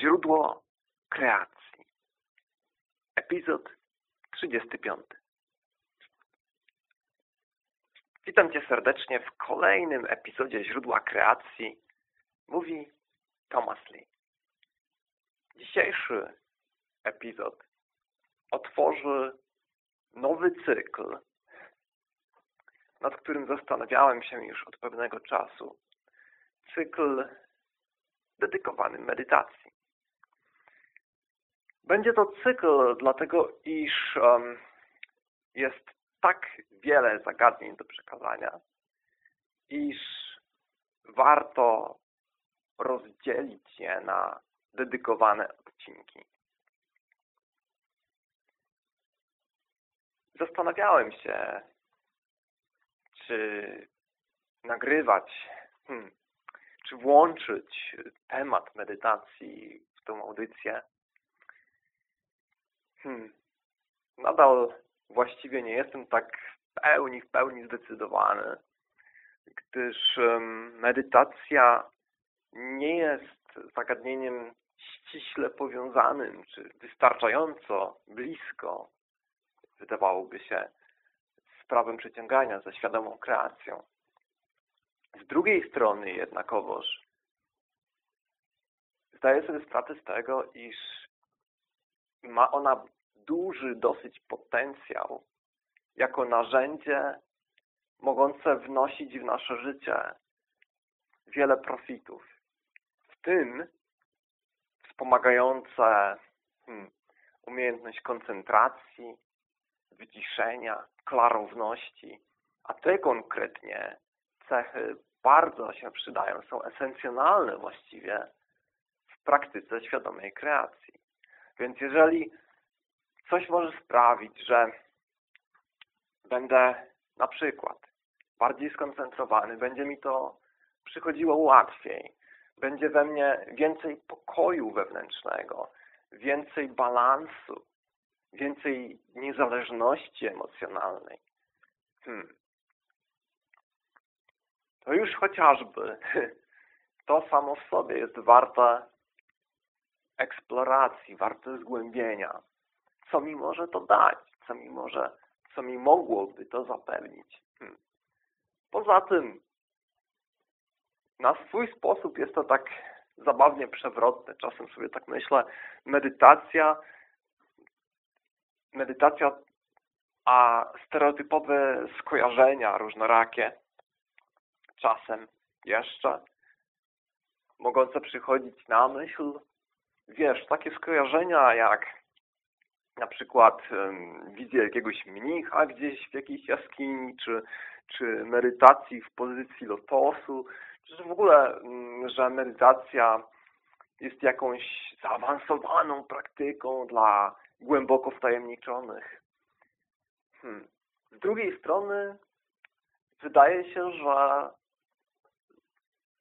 Źródło kreacji. Epizod 35. Witam Cię serdecznie w kolejnym epizodzie Źródła kreacji. Mówi Thomas Lee. Dzisiejszy epizod otworzy nowy cykl, nad którym zastanawiałem się już od pewnego czasu. Cykl dedykowany medytacji. Będzie to cykl, dlatego iż um, jest tak wiele zagadnień do przekazania, iż warto rozdzielić je na dedykowane odcinki. Zastanawiałem się, czy nagrywać, hmm, czy włączyć temat medytacji w tą audycję. Hmm. Nadal właściwie nie jestem tak w pełni, w pełni zdecydowany, gdyż um, medytacja nie jest zagadnieniem ściśle powiązanym, czy wystarczająco blisko, wydawałoby się, z prawem przyciągania, ze świadomą kreacją. Z drugiej strony jednakowoż zdaję sobie sprawę z tego, iż ma ona duży dosyć potencjał jako narzędzie mogące wnosić w nasze życie wiele profitów. W tym wspomagające hmm, umiejętność koncentracji, wyciszenia, klarowności, a te konkretnie cechy bardzo się przydają, są esencjonalne właściwie w praktyce świadomej kreacji. Więc jeżeli coś może sprawić, że będę na przykład bardziej skoncentrowany, będzie mi to przychodziło łatwiej, będzie we mnie więcej pokoju wewnętrznego, więcej balansu, więcej niezależności emocjonalnej. Hmm to już chociażby to samo w sobie jest warte eksploracji, warte zgłębienia. Co mi może to dać? Co mi może, co mi mogłoby to zapewnić? Hmm. Poza tym na swój sposób jest to tak zabawnie przewrotne. Czasem sobie tak myślę, medytacja medytacja a stereotypowe skojarzenia różnorakie czasem jeszcze mogące przychodzić na myśl. Wiesz, takie skojarzenia jak na przykład um, jakiegoś mnicha gdzieś w jakiejś jaskini, czy, czy medytacji w pozycji lotosu, czy w ogóle, um, że medytacja jest jakąś zaawansowaną praktyką dla głęboko wtajemniczonych. Hmm. Z drugiej strony wydaje się, że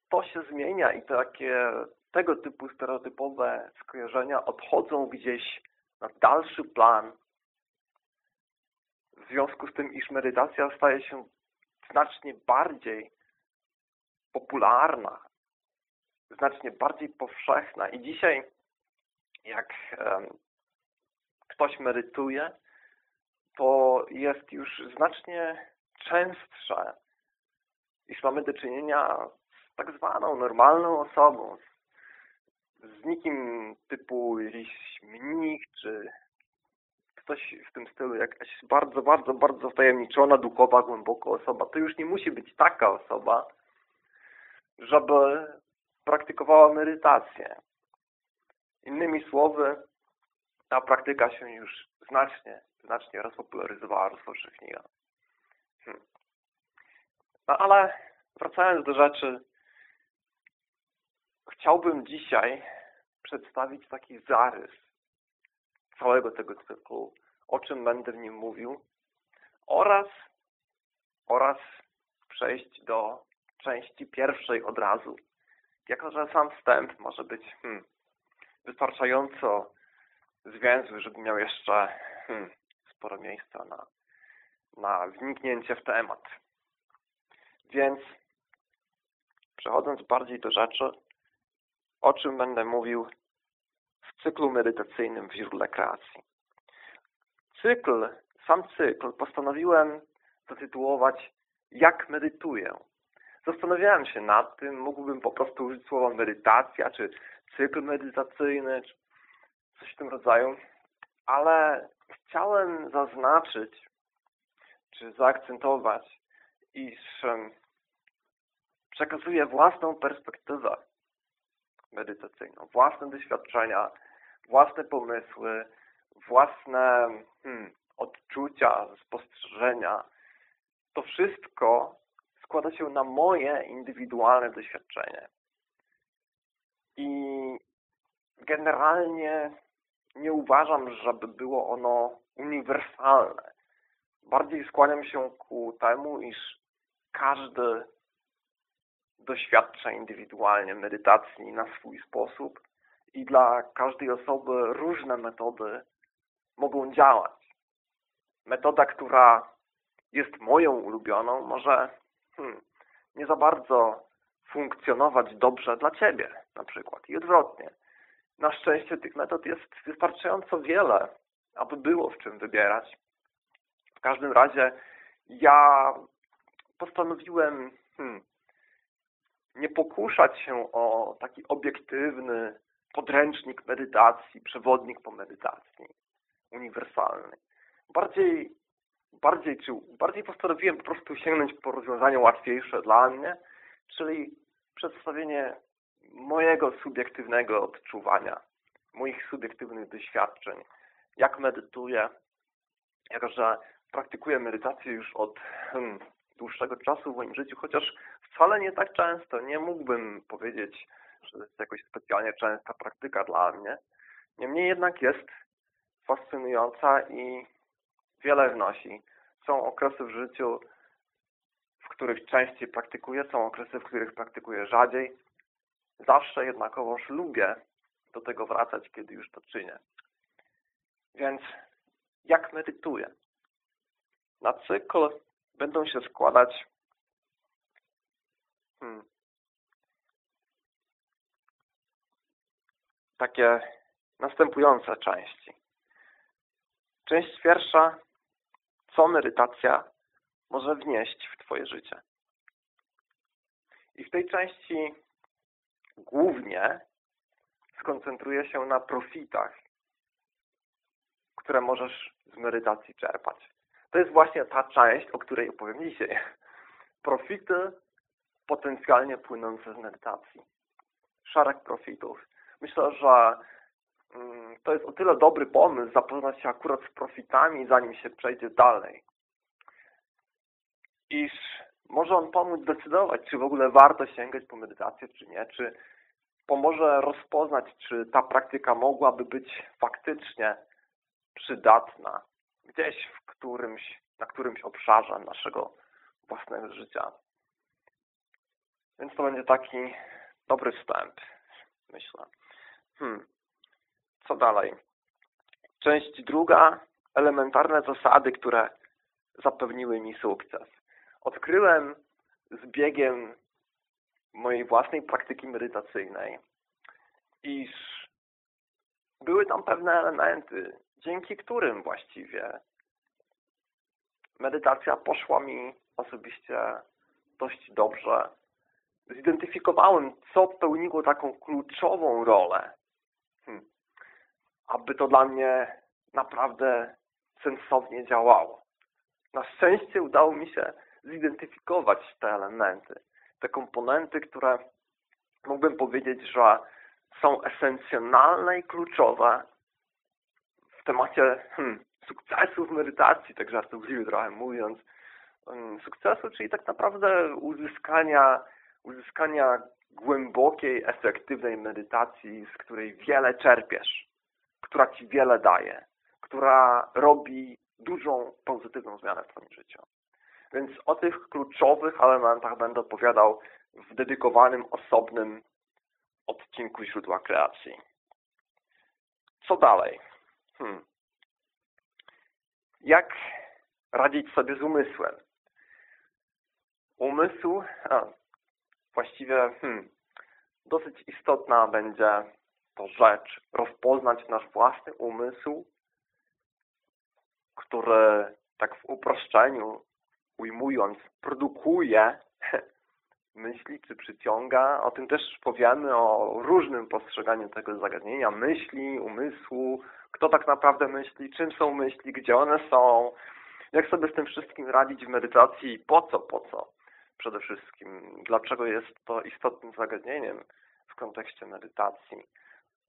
to się zmienia i takie tego typu stereotypowe skojarzenia odchodzą gdzieś na dalszy plan. W związku z tym, iż medytacja staje się znacznie bardziej popularna, znacznie bardziej powszechna. I dzisiaj jak um, ktoś medytuje, to jest już znacznie częstsze, iż mamy do czynienia tak zwaną normalną osobą, z nikim typu jakiś mnich, czy ktoś w tym stylu, jakaś bardzo, bardzo, bardzo wtajemniczona, duchowa, głęboko osoba. To już nie musi być taka osoba, żeby praktykowała medytację. Innymi słowy, ta praktyka się już znacznie, znacznie rozpopularyzowała, rozpowszechniła. Hmm. No ale wracając do rzeczy, chciałbym dzisiaj przedstawić taki zarys całego tego cyklu, o czym będę w nim mówił oraz, oraz przejść do części pierwszej od razu. Jako, że sam wstęp może być hmm, wystarczająco zwięzły, żeby miał jeszcze hmm, sporo miejsca na, na wniknięcie w temat. Więc przechodząc bardziej do rzeczy, o czym będę mówił cyklu medytacyjnym w źródle kreacji. Cykl, sam cykl postanowiłem zatytułować Jak medytuję. Zastanawiałem się nad tym, mógłbym po prostu użyć słowa medytacja, czy cykl medytacyjny, czy coś w tym rodzaju, ale chciałem zaznaczyć, czy zaakcentować, iż przekazuję własną perspektywę medytacyjną, własne doświadczenia, własne pomysły, własne hmm, odczucia, spostrzeżenia. To wszystko składa się na moje indywidualne doświadczenie. I generalnie nie uważam, żeby było ono uniwersalne. Bardziej skłaniam się ku temu, iż każdy doświadcza indywidualnie medytacji na swój sposób i dla każdej osoby różne metody mogą działać. Metoda, która jest moją ulubioną, może hmm, nie za bardzo funkcjonować dobrze dla Ciebie na przykład i odwrotnie. Na szczęście tych metod jest wystarczająco wiele, aby było w czym wybierać. W każdym razie ja postanowiłem hmm, nie pokuszać się o taki obiektywny podręcznik medytacji, przewodnik po medytacji, uniwersalny. Bardziej, bardziej, czy, bardziej postanowiłem po prostu sięgnąć po rozwiązanie łatwiejsze dla mnie, czyli przedstawienie mojego subiektywnego odczuwania, moich subiektywnych doświadczeń, jak medytuję, jako że praktykuję medytację już od hmm, dłuższego czasu w moim życiu, chociaż wcale nie tak często. Nie mógłbym powiedzieć, że to jest jakoś specjalnie częsta praktyka dla mnie. Niemniej jednak jest fascynująca i wiele wnosi. Są okresy w życiu, w których częściej praktykuję, są okresy, w których praktykuję rzadziej. Zawsze jednakowoż lubię do tego wracać, kiedy już to czynię. Więc jak medytuję? Na cykl będą się składać hmm, takie następujące części. Część pierwsza, co medytacja może wnieść w Twoje życie. I w tej części głównie skoncentruję się na profitach, które możesz z medytacji czerpać. To jest właśnie ta część, o której opowiem dzisiaj. Profity potencjalnie płynące z medytacji. Szereg profitów. Myślę, że mm, to jest o tyle dobry pomysł zapoznać się akurat z profitami, zanim się przejdzie dalej. Iż może on pomóc decydować, czy w ogóle warto sięgać po medytację, czy nie, czy pomoże rozpoznać, czy ta praktyka mogłaby być faktycznie przydatna gdzieś w którymś, na którymś obszarze naszego własnego życia. Więc to będzie taki dobry wstęp, myślę. Hmm. Co dalej? Część druga, elementarne zasady, które zapewniły mi sukces. Odkryłem z biegiem mojej własnej praktyki medytacyjnej, iż były tam pewne elementy, dzięki którym właściwie medytacja poszła mi osobiście dość dobrze. Zidentyfikowałem, co pełniło taką kluczową rolę, hmm. aby to dla mnie naprawdę sensownie działało. Na szczęście udało mi się zidentyfikować te elementy, te komponenty, które mógłbym powiedzieć, że są esencjonalne i kluczowe w temacie hmm, sukcesu w medytacji, tak żartobliwie trochę mówiąc, hmm, sukcesu, czyli tak naprawdę uzyskania, uzyskania głębokiej, efektywnej medytacji, z której wiele czerpiesz, która Ci wiele daje, która robi dużą, pozytywną zmianę w Twoim życiu. Więc o tych kluczowych elementach będę opowiadał w dedykowanym, osobnym odcinku źródła kreacji. Co dalej? Hmm. Jak radzić sobie z umysłem? Umysł, a, właściwie hmm, dosyć istotna będzie to rzecz, rozpoznać nasz własny umysł, który tak w uproszczeniu ujmując produkuje myśli, czy przyciąga. O tym też powiemy, o różnym postrzeganiu tego zagadnienia, myśli, umysłu, kto tak naprawdę myśli, czym są myśli, gdzie one są, jak sobie z tym wszystkim radzić w medytacji i po co, po co przede wszystkim, dlaczego jest to istotnym zagadnieniem w kontekście medytacji.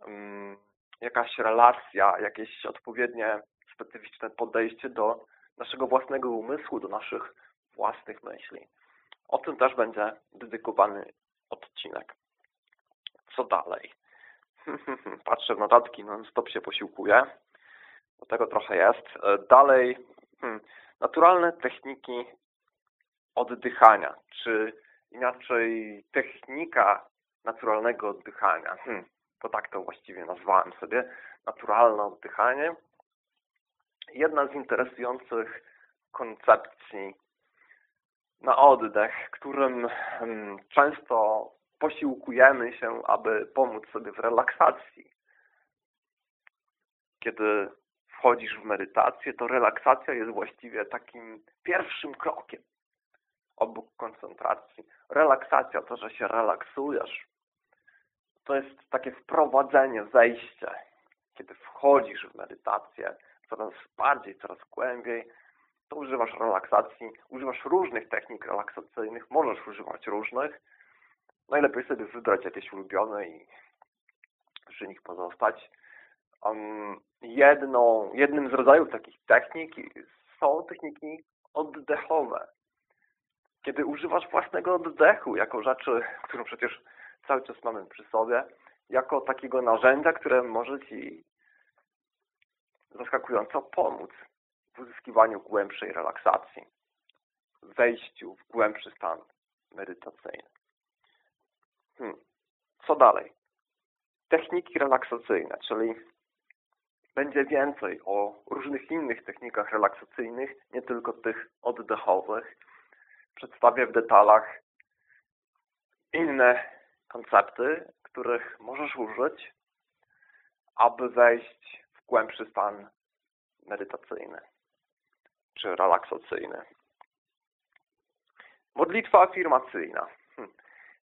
Um, jakaś relacja, jakieś odpowiednie, specyficzne podejście do naszego własnego umysłu, do naszych własnych myśli. O tym też będzie dedykowany odcinek. Co dalej? Patrzę w notatki, non stop się posiłkuję. Do tego trochę jest. Dalej, hmm, naturalne techniki oddychania, czy inaczej technika naturalnego oddychania. Hmm, to tak to właściwie nazwałem sobie. Naturalne oddychanie. Jedna z interesujących koncepcji na oddech, którym hmm, często posiłkujemy się, aby pomóc sobie w relaksacji. Kiedy wchodzisz w medytację, to relaksacja jest właściwie takim pierwszym krokiem obok koncentracji. Relaksacja, to, że się relaksujesz, to jest takie wprowadzenie, wejście. Kiedy wchodzisz w medytację coraz bardziej, coraz głębiej, to używasz relaksacji, używasz różnych technik relaksacyjnych, możesz używać różnych. Najlepiej sobie wybrać jakieś ulubione i przy nich pozostać. Um, jedną, jednym z rodzajów takich technik są techniki oddechowe. Kiedy używasz własnego oddechu jako rzeczy, którą przecież cały czas mamy przy sobie, jako takiego narzędzia, które może Ci zaskakująco pomóc w uzyskiwaniu głębszej relaksacji, wejściu w głębszy stan medytacyjny. Hmm. Co dalej? Techniki relaksacyjne, czyli będzie więcej o różnych innych technikach relaksacyjnych, nie tylko tych oddechowych. Przedstawię w detalach inne koncepty, których możesz użyć, aby wejść w głębszy stan medytacyjny czy relaksacyjny. Modlitwa afirmacyjna. Hm.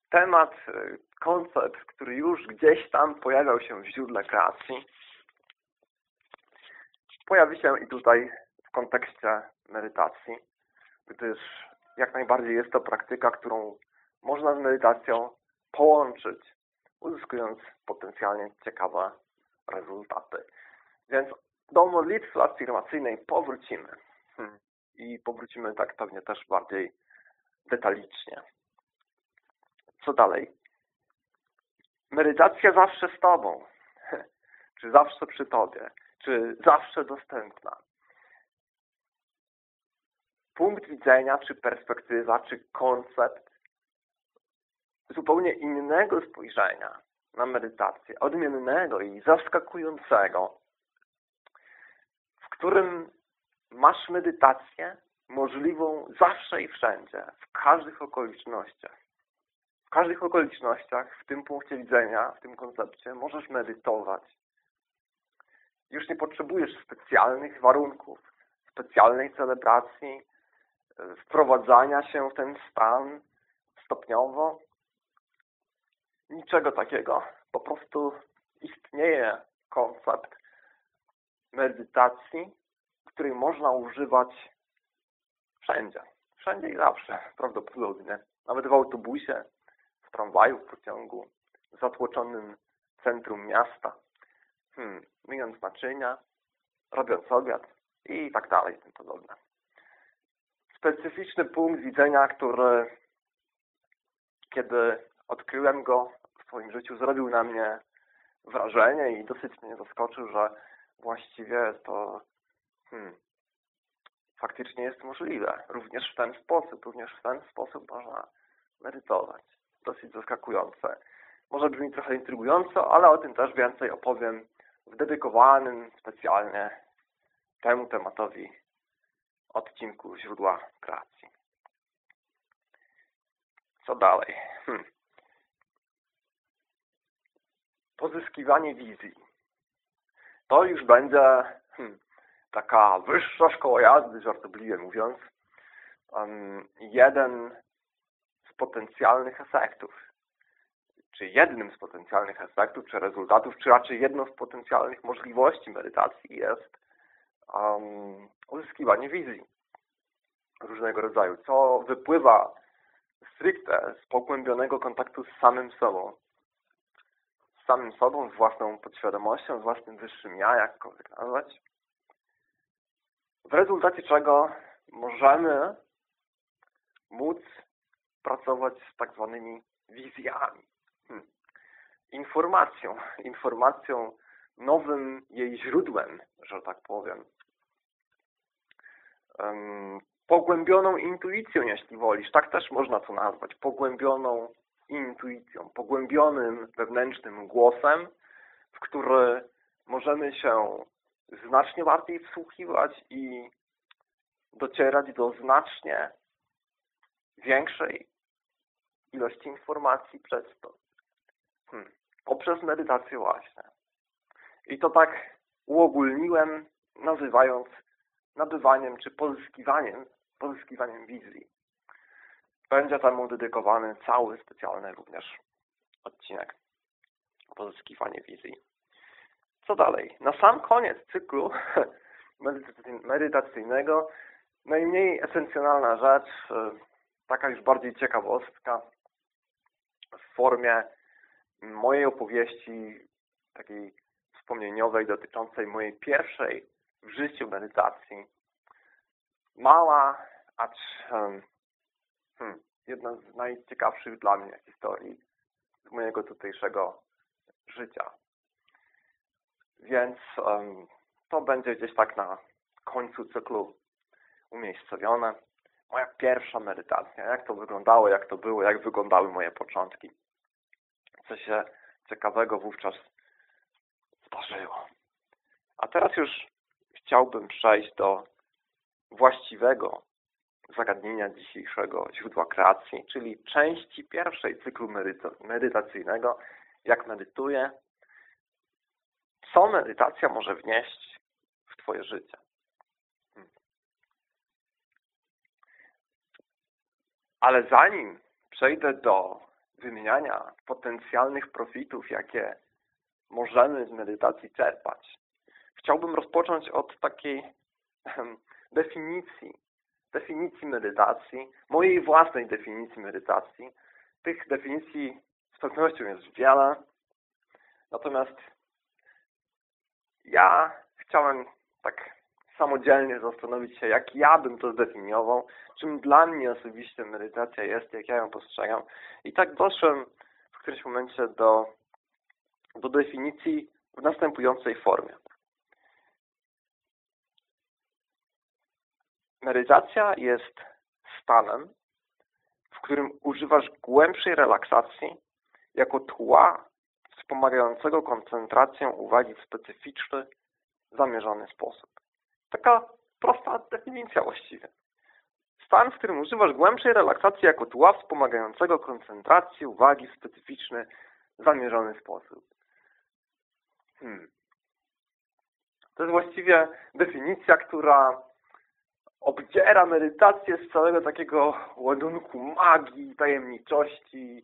Temat, y, koncept, który już gdzieś tam pojawiał się w źródle kreacji, pojawi się i tutaj w kontekście medytacji, gdyż jak najbardziej jest to praktyka, którą można z medytacją połączyć, uzyskując potencjalnie ciekawe rezultaty. Więc do modlitwy afirmacyjnej powrócimy. Hmm. I powrócimy tak pewnie też bardziej detalicznie. Co dalej? Medytacja zawsze z Tobą. Czy zawsze przy Tobie. Czy zawsze dostępna. Punkt widzenia, czy perspektywa, czy koncept zupełnie innego spojrzenia na medytację, odmiennego i zaskakującego, w którym masz medytację możliwą zawsze i wszędzie, w każdych okolicznościach. W każdych okolicznościach, w tym punkcie widzenia, w tym koncepcie możesz medytować. Już nie potrzebujesz specjalnych warunków, specjalnej celebracji, wprowadzania się w ten stan stopniowo. Niczego takiego. Po prostu istnieje koncept medytacji, której można używać wszędzie. Wszędzie i zawsze, prawdopodobnie. Nawet w autobusie, w tramwaju, w pociągu, w zatłoczonym centrum miasta. Hmm, myjąc naczynia, robiąc obiad i tak dalej, tym podobne. Specyficzny punkt widzenia, który kiedy odkryłem go w swoim życiu, zrobił na mnie wrażenie i dosyć mnie zaskoczył, że właściwie to hmm, faktycznie jest możliwe. Również w ten sposób, również w ten sposób można medytować. Dosyć zaskakujące. Może brzmi trochę intrygująco, ale o tym też więcej opowiem w dedykowanym specjalnie temu tematowi odcinku źródła kreacji. Co dalej? Hmm. pozyskiwanie wizji. To już będzie hmm, taka wyższa szkoła jazdy, żartobliwie mówiąc, um, jeden z potencjalnych efektów, czy jednym z potencjalnych efektów, czy rezultatów, czy raczej jedną z potencjalnych możliwości medytacji jest um, uzyskiwanie wizji różnego rodzaju, co wypływa stricte z pogłębionego kontaktu z samym sobą. Z samym sobą, z własną podświadomością, z własnym wyższym ja, jakkolwiek nazwać. W rezultacie czego możemy móc pracować z tak zwanymi wizjami. Hmm. Informacją, informacją, nowym jej źródłem, że tak powiem. Pogłębioną intuicją, jeśli wolisz. Tak też można to nazwać. Pogłębioną intuicją, pogłębionym wewnętrznym głosem, w który możemy się znacznie bardziej wsłuchiwać i docierać do znacznie większej ilości informacji przez to. Hmm. Poprzez medytację właśnie. I to tak uogólniłem, nazywając nabywaniem czy pozyskiwaniem, pozyskiwaniem wizji. Będzie temu dedykowany cały specjalny również odcinek pozyskiwanie wizji. Co dalej? Na sam koniec cyklu medytacyjnego najmniej esencjonalna rzecz, e, taka już bardziej ciekawostka w formie mojej opowieści takiej wspomnieniowej dotyczącej mojej pierwszej w życiu medytacji. Mała, acz hmm, jedna z najciekawszych dla mnie historii z mojego tutejszego życia. Więc um, to będzie gdzieś tak na końcu cyklu umiejscowione. Moja pierwsza medytacja, jak to wyglądało, jak to było, jak wyglądały moje początki. Co się ciekawego wówczas zdarzyło. A teraz już chciałbym przejść do właściwego zagadnienia dzisiejszego źródła kreacji, czyli części pierwszej cyklu medytacyjnego, jak medytuję, co medytacja może wnieść w Twoje życie. Hmm. Ale zanim przejdę do wymieniania potencjalnych profitów, jakie możemy z medytacji czerpać, chciałbym rozpocząć od takiej definicji, definicji medytacji, mojej własnej definicji medytacji. Tych definicji z pewnością jest wiele, natomiast ja chciałem tak samodzielnie zastanowić się, jak ja bym to zdefiniował, czym dla mnie osobiście medytacja jest, jak ja ją postrzegam. I tak doszłem w którymś momencie do, do definicji w następującej formie. Medytacja jest stanem, w którym używasz głębszej relaksacji jako tła wspomagającego koncentrację uwagi w specyficzny, zamierzony sposób. Taka prosta definicja właściwie. Stan, w którym używasz głębszej relaksacji jako tła wspomagającego koncentrację uwagi w specyficzny, zamierzony sposób. Hmm. To jest właściwie definicja, która obdziera medytację z całego takiego ładunku magii, tajemniczości,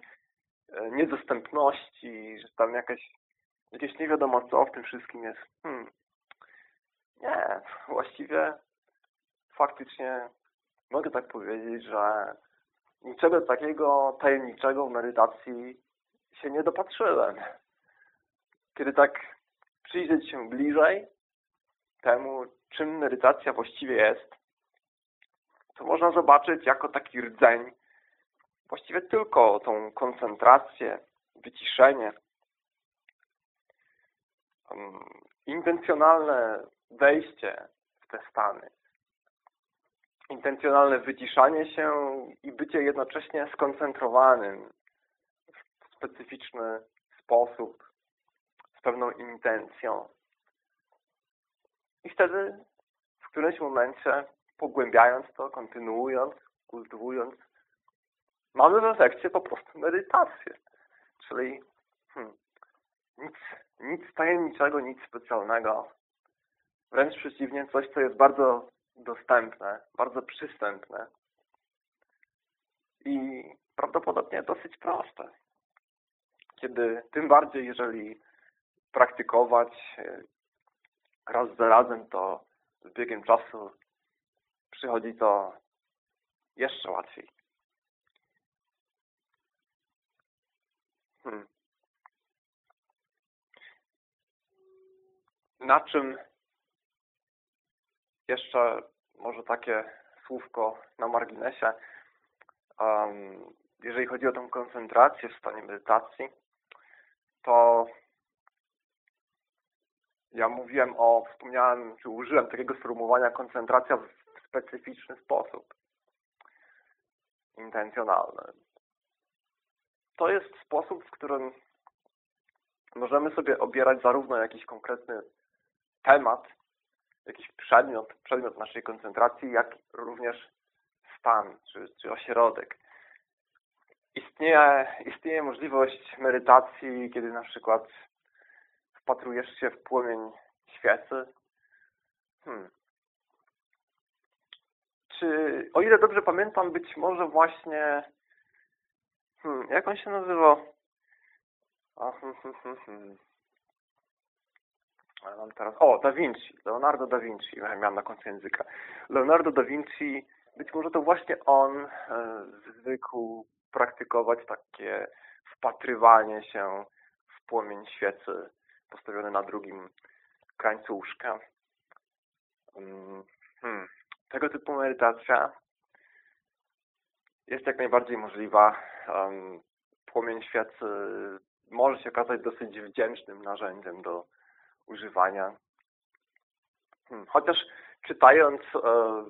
e, niedostępności, że tam jakaś, jakieś nie wiadomo co w tym wszystkim jest. Hmm. Nie, właściwie faktycznie mogę tak powiedzieć, że niczego takiego tajemniczego w medytacji się nie dopatrzyłem. Kiedy tak przyjrzeć się bliżej temu, czym medytacja właściwie jest, to można zobaczyć jako taki rdzeń właściwie tylko tą koncentrację, wyciszenie, um, intencjonalne wejście w te stany, intencjonalne wyciszanie się i bycie jednocześnie skoncentrowanym w specyficzny sposób, z pewną intencją. I wtedy w którymś momencie pogłębiając to, kontynuując, kultywując, mamy w efekcie po prostu medytację. Czyli hmm, nic, nic tajemniczego, nic specjalnego. Wręcz przeciwnie, coś, co jest bardzo dostępne, bardzo przystępne i prawdopodobnie dosyć proste. Kiedy, tym bardziej, jeżeli praktykować e, raz za razem, to z biegiem czasu przychodzi to jeszcze łatwiej. Hmm. Na czym jeszcze może takie słówko na marginesie. Um, jeżeli chodzi o tę koncentrację w stanie medytacji, to ja mówiłem o, wspomniałem, czy użyłem takiego sformułowania koncentracja specyficzny sposób. Intencjonalny. To jest sposób, w którym możemy sobie obierać zarówno jakiś konkretny temat, jakiś przedmiot, przedmiot naszej koncentracji, jak również stan czy, czy ośrodek. Istnieje, istnieje możliwość medytacji, kiedy na przykład wpatrujesz się w płomień świecy. Hmm. O ile dobrze pamiętam, być może właśnie hmm, jak on się nazywa? Hmm, hmm, hmm, mam teraz... O, Da Vinci. Leonardo da Vinci. Miałem na końcu języka. Leonardo da Vinci, być może to właśnie on e, zwykł praktykować takie wpatrywanie się w płomień świecy postawiony na drugim krańcu łóżka. Mm, hmm. Tego typu medytacja jest jak najbardziej możliwa. Płomień świecy może się okazać dosyć wdzięcznym narzędziem do używania. Hmm. Chociaż czytając, e,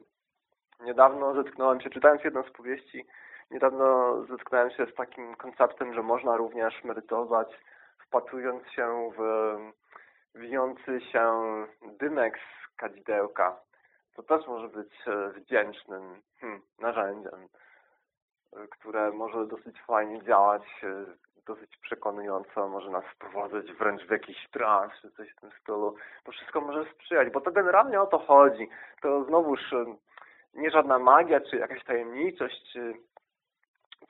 niedawno zetknąłem się, czytając jedną z powieści, niedawno zetknąłem się z takim konceptem, że można również medytować wpatrując się w wijący się dymek z kadzidełka. To też może być e, wdzięcznym hmm, narzędziem, e, które może dosyć fajnie działać, e, dosyć przekonująco, może nas wprowadzać wręcz w jakiś trans, czy coś w tym stylu. To wszystko może sprzyjać, bo to generalnie o to chodzi. To znowuż nie żadna magia, czy jakaś tajemniczość, czy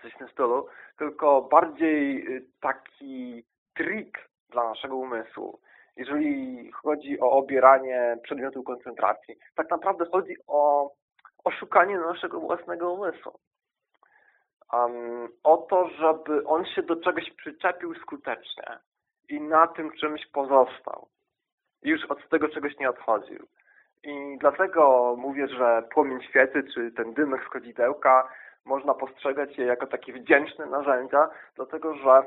coś w tym stylu, tylko bardziej taki trik dla naszego umysłu, jeżeli chodzi o obieranie przedmiotu koncentracji. Tak naprawdę chodzi o oszukanie naszego własnego umysłu. Um, o to, żeby on się do czegoś przyczepił skutecznie i na tym czymś pozostał. I już od tego czegoś nie odchodził. I dlatego mówię, że płomień świecy, czy ten dymek z chodzidełka, można postrzegać je jako takie wdzięczne narzędzia, dlatego że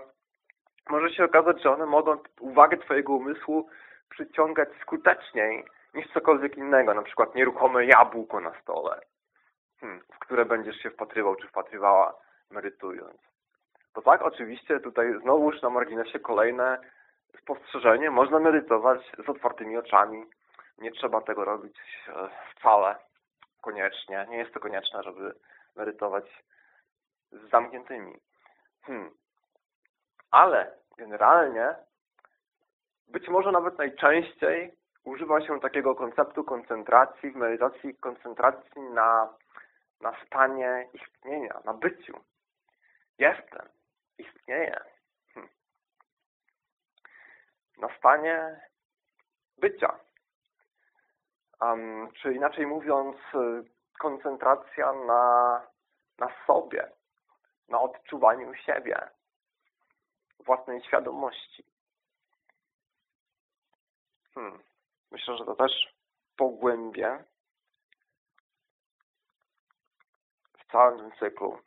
może się okazać, że one mogą uwagę Twojego umysłu przyciągać skuteczniej niż cokolwiek innego, na przykład nieruchome jabłko na stole, hmm, w które będziesz się wpatrywał czy wpatrywała medytując. To tak, oczywiście tutaj znowuż na marginesie kolejne spostrzeżenie. Można medytować z otwartymi oczami. Nie trzeba tego robić e, wcale koniecznie. Nie jest to konieczne, żeby medytować z zamkniętymi. Hmm ale generalnie być może nawet najczęściej używa się takiego konceptu koncentracji w medytacji, koncentracji na, na stanie istnienia, na byciu. Jestem, istnieję. Hm. Na stanie bycia. Um, czy inaczej mówiąc, koncentracja na, na sobie, na odczuwaniu siebie, własnej świadomości. Hmm. Myślę, że to też pogłębie w całym tym cyklu.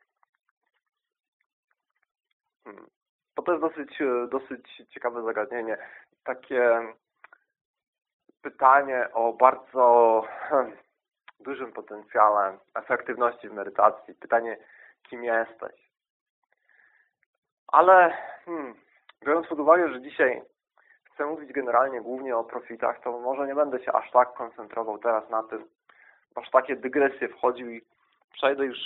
Hmm. Bo to jest dosyć, dosyć ciekawe zagadnienie. Takie pytanie o bardzo hmm, dużym potencjale efektywności w medytacji. Pytanie, kim jesteś? Ale hmm, biorąc pod uwagę, że dzisiaj chcę mówić generalnie głównie o profitach, to może nie będę się aż tak koncentrował teraz na tym, aż takie dygresje wchodził i przejdę już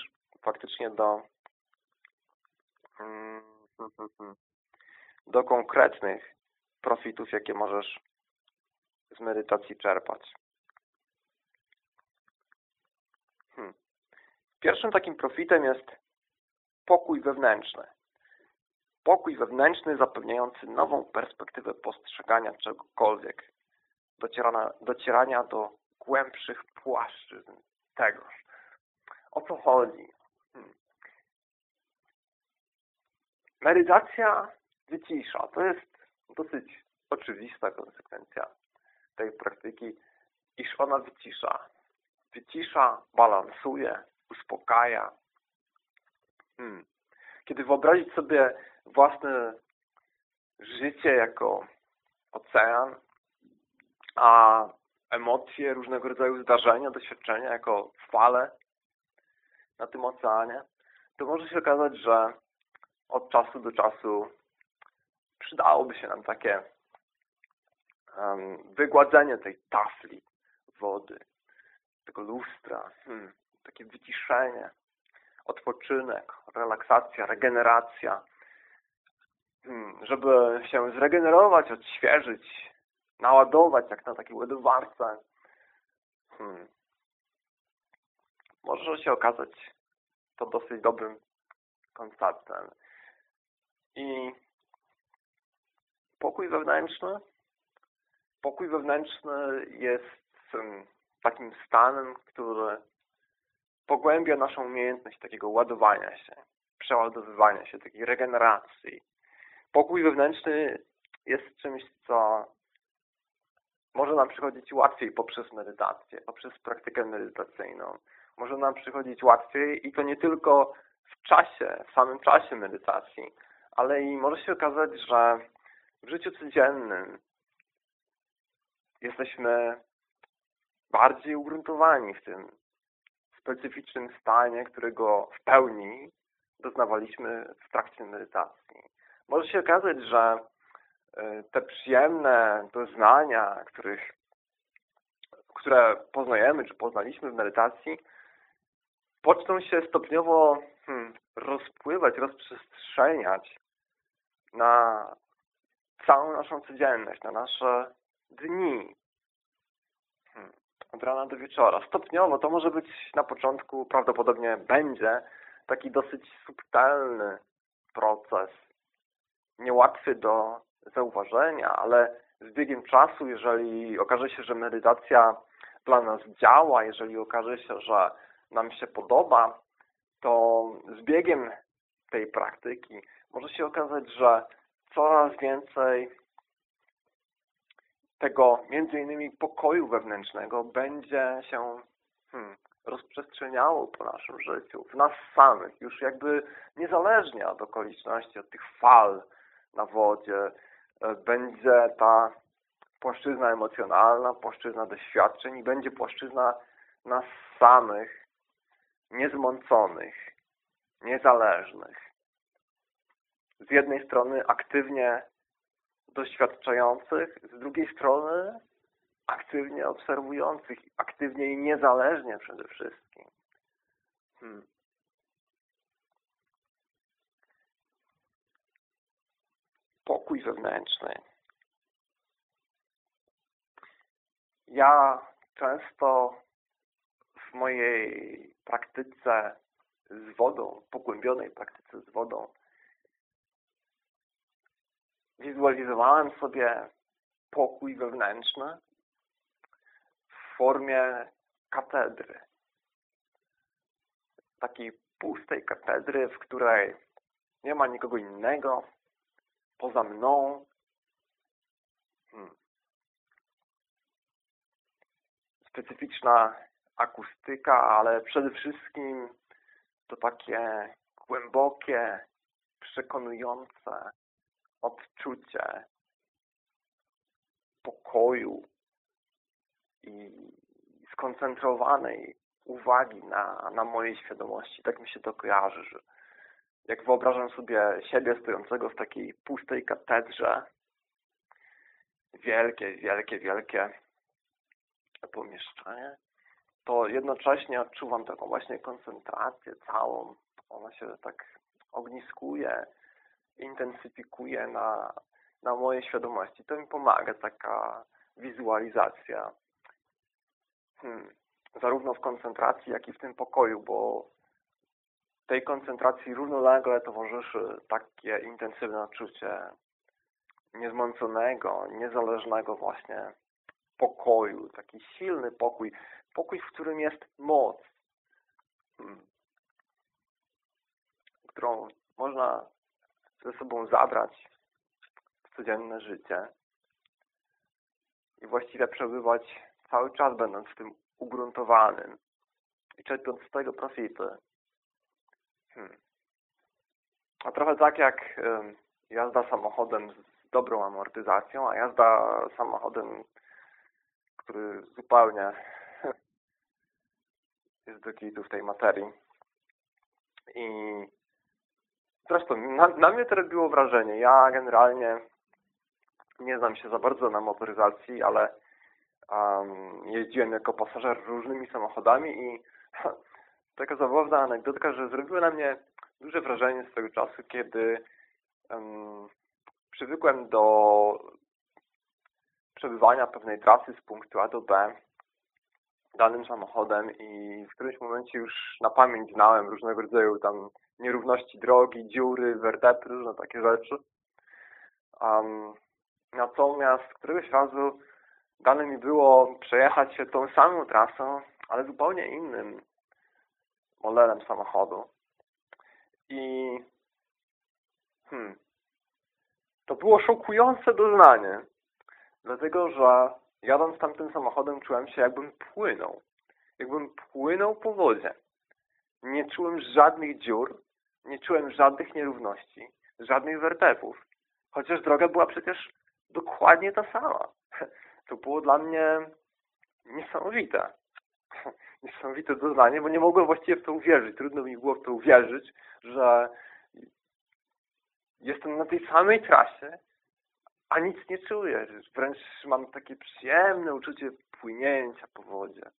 faktycznie do hmm, do konkretnych profitów, jakie możesz z medytacji czerpać. Hmm. Pierwszym takim profitem jest pokój wewnętrzny. Pokój wewnętrzny zapewniający nową perspektywę postrzegania czegokolwiek, docierania, docierania do głębszych płaszczyzn tegoż. O co chodzi? Hmm. Medytacja wycisza. To jest dosyć oczywista konsekwencja tej praktyki, iż ona wycisza. Wycisza, balansuje, uspokaja. Hmm. Kiedy wyobrazić sobie własne życie jako ocean, a emocje, różnego rodzaju zdarzenia, doświadczenia jako fale na tym oceanie, to może się okazać, że od czasu do czasu przydałoby się nam takie um, wygładzenie tej tafli wody, tego lustra, hmm, takie wyciszenie, odpoczynek, relaksacja, regeneracja, żeby się zregenerować, odświeżyć, naładować jak na takiej ładowarce. Hmm. Może się okazać to dosyć dobrym konceptem. I pokój wewnętrzny pokój wewnętrzny jest takim stanem, który pogłębia naszą umiejętność takiego ładowania się, przeładowywania się, takiej regeneracji. Pokój wewnętrzny jest czymś, co może nam przychodzić łatwiej poprzez medytację, poprzez praktykę medytacyjną. Może nam przychodzić łatwiej i to nie tylko w czasie, w samym czasie medytacji, ale i może się okazać, że w życiu codziennym jesteśmy bardziej ugruntowani w tym specyficznym stanie, którego w pełni doznawaliśmy w trakcie medytacji. Może się okazać, że e, te przyjemne doznania, których, które poznajemy, czy poznaliśmy w medytacji, poczną się stopniowo hmm, rozpływać, rozprzestrzeniać na całą naszą codzienność, na nasze dni. Hmm. Od rana do wieczora. Stopniowo to może być na początku, prawdopodobnie będzie taki dosyć subtelny proces. Niełatwy do zauważenia, ale z biegiem czasu, jeżeli okaże się, że medytacja dla nas działa, jeżeli okaże się, że nam się podoba, to z biegiem tej praktyki może się okazać, że coraz więcej tego między innymi pokoju wewnętrznego będzie się hmm, rozprzestrzeniało po naszym życiu, w nas samych, już jakby niezależnie od okoliczności, od tych fal na wodzie, e, będzie ta płaszczyzna emocjonalna, płaszczyzna doświadczeń i będzie płaszczyzna nas samych, niezmąconych, niezależnych. Z jednej strony aktywnie doświadczających, z drugiej strony aktywnie obserwujących, aktywnie i niezależnie przede wszystkim. Hmm. Pokój wewnętrzny. Ja często w mojej praktyce z wodą, pogłębionej praktyce z wodą, wizualizowałem sobie pokój wewnętrzny w formie katedry. Takiej pustej katedry, w której nie ma nikogo innego poza mną. Hmm. Specyficzna akustyka, ale przede wszystkim to takie głębokie, przekonujące odczucie pokoju i skoncentrowanej uwagi na, na mojej świadomości. Tak mi się to kojarzy, że jak wyobrażam sobie siebie stojącego w takiej pustej katedrze, wielkie, wielkie, wielkie pomieszczenie, to jednocześnie odczuwam taką właśnie koncentrację całą. Ona się tak ogniskuje intensyfikuje na na mojej świadomości. To mi pomaga taka wizualizacja. Hmm. Zarówno w koncentracji, jak i w tym pokoju, bo tej koncentracji równolegle towarzyszy takie intensywne odczucie niezmąconego, niezależnego właśnie pokoju, taki silny pokój, pokój, w którym jest moc, hmm, którą można ze sobą zabrać w codzienne życie i właściwie przebywać cały czas, będąc w tym ugruntowanym i czerpiąc z tego profity. Hmm. A trochę tak jak jazda samochodem z dobrą amortyzacją, a jazda samochodem, który zupełnie jest do kitu w tej materii. I zresztą na, na mnie to robiło wrażenie. Ja generalnie nie znam się za bardzo na motoryzacji, ale um, jeździłem jako pasażer różnymi samochodami i taka zabawna anegdotka, że zrobiło na mnie duże wrażenie z tego czasu, kiedy um, przywykłem do przebywania pewnej trasy z punktu A do B danym samochodem i w którymś momencie już na pamięć znałem różnego rodzaju tam nierówności drogi, dziury, wertepy, różne takie rzeczy. Um, natomiast któregoś razu dane mi było przejechać się tą samą trasą, ale zupełnie innym modelem samochodu. I hmm, to było szokujące doznanie, dlatego że jadąc tamtym samochodem czułem się jakbym płynął. Jakbym płynął po wodzie. Nie czułem żadnych dziur, nie czułem żadnych nierówności, żadnych wertepów. Chociaż droga była przecież dokładnie ta sama. To było dla mnie niesamowite. Niesamowite doznanie, bo nie mogłem właściwie w to uwierzyć. Trudno mi było w to uwierzyć, że jestem na tej samej trasie, a nic nie czuję. Wręcz mam takie przyjemne uczucie płynięcia po wodzie.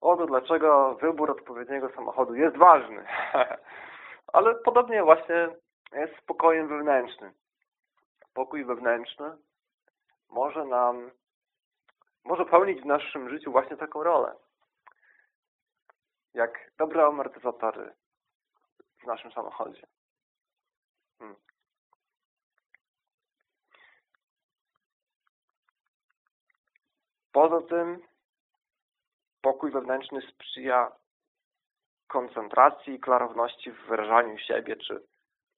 Oto dlaczego wybór odpowiedniego samochodu jest ważny. Ale podobnie właśnie jest spokojem wewnętrznym. Spokój wewnętrzny może nam, może pełnić w naszym życiu właśnie taką rolę. Jak dobre amortyzatory w naszym samochodzie. Hmm. Poza tym pokój wewnętrzny sprzyja koncentracji i klarowności w wyrażaniu siebie czy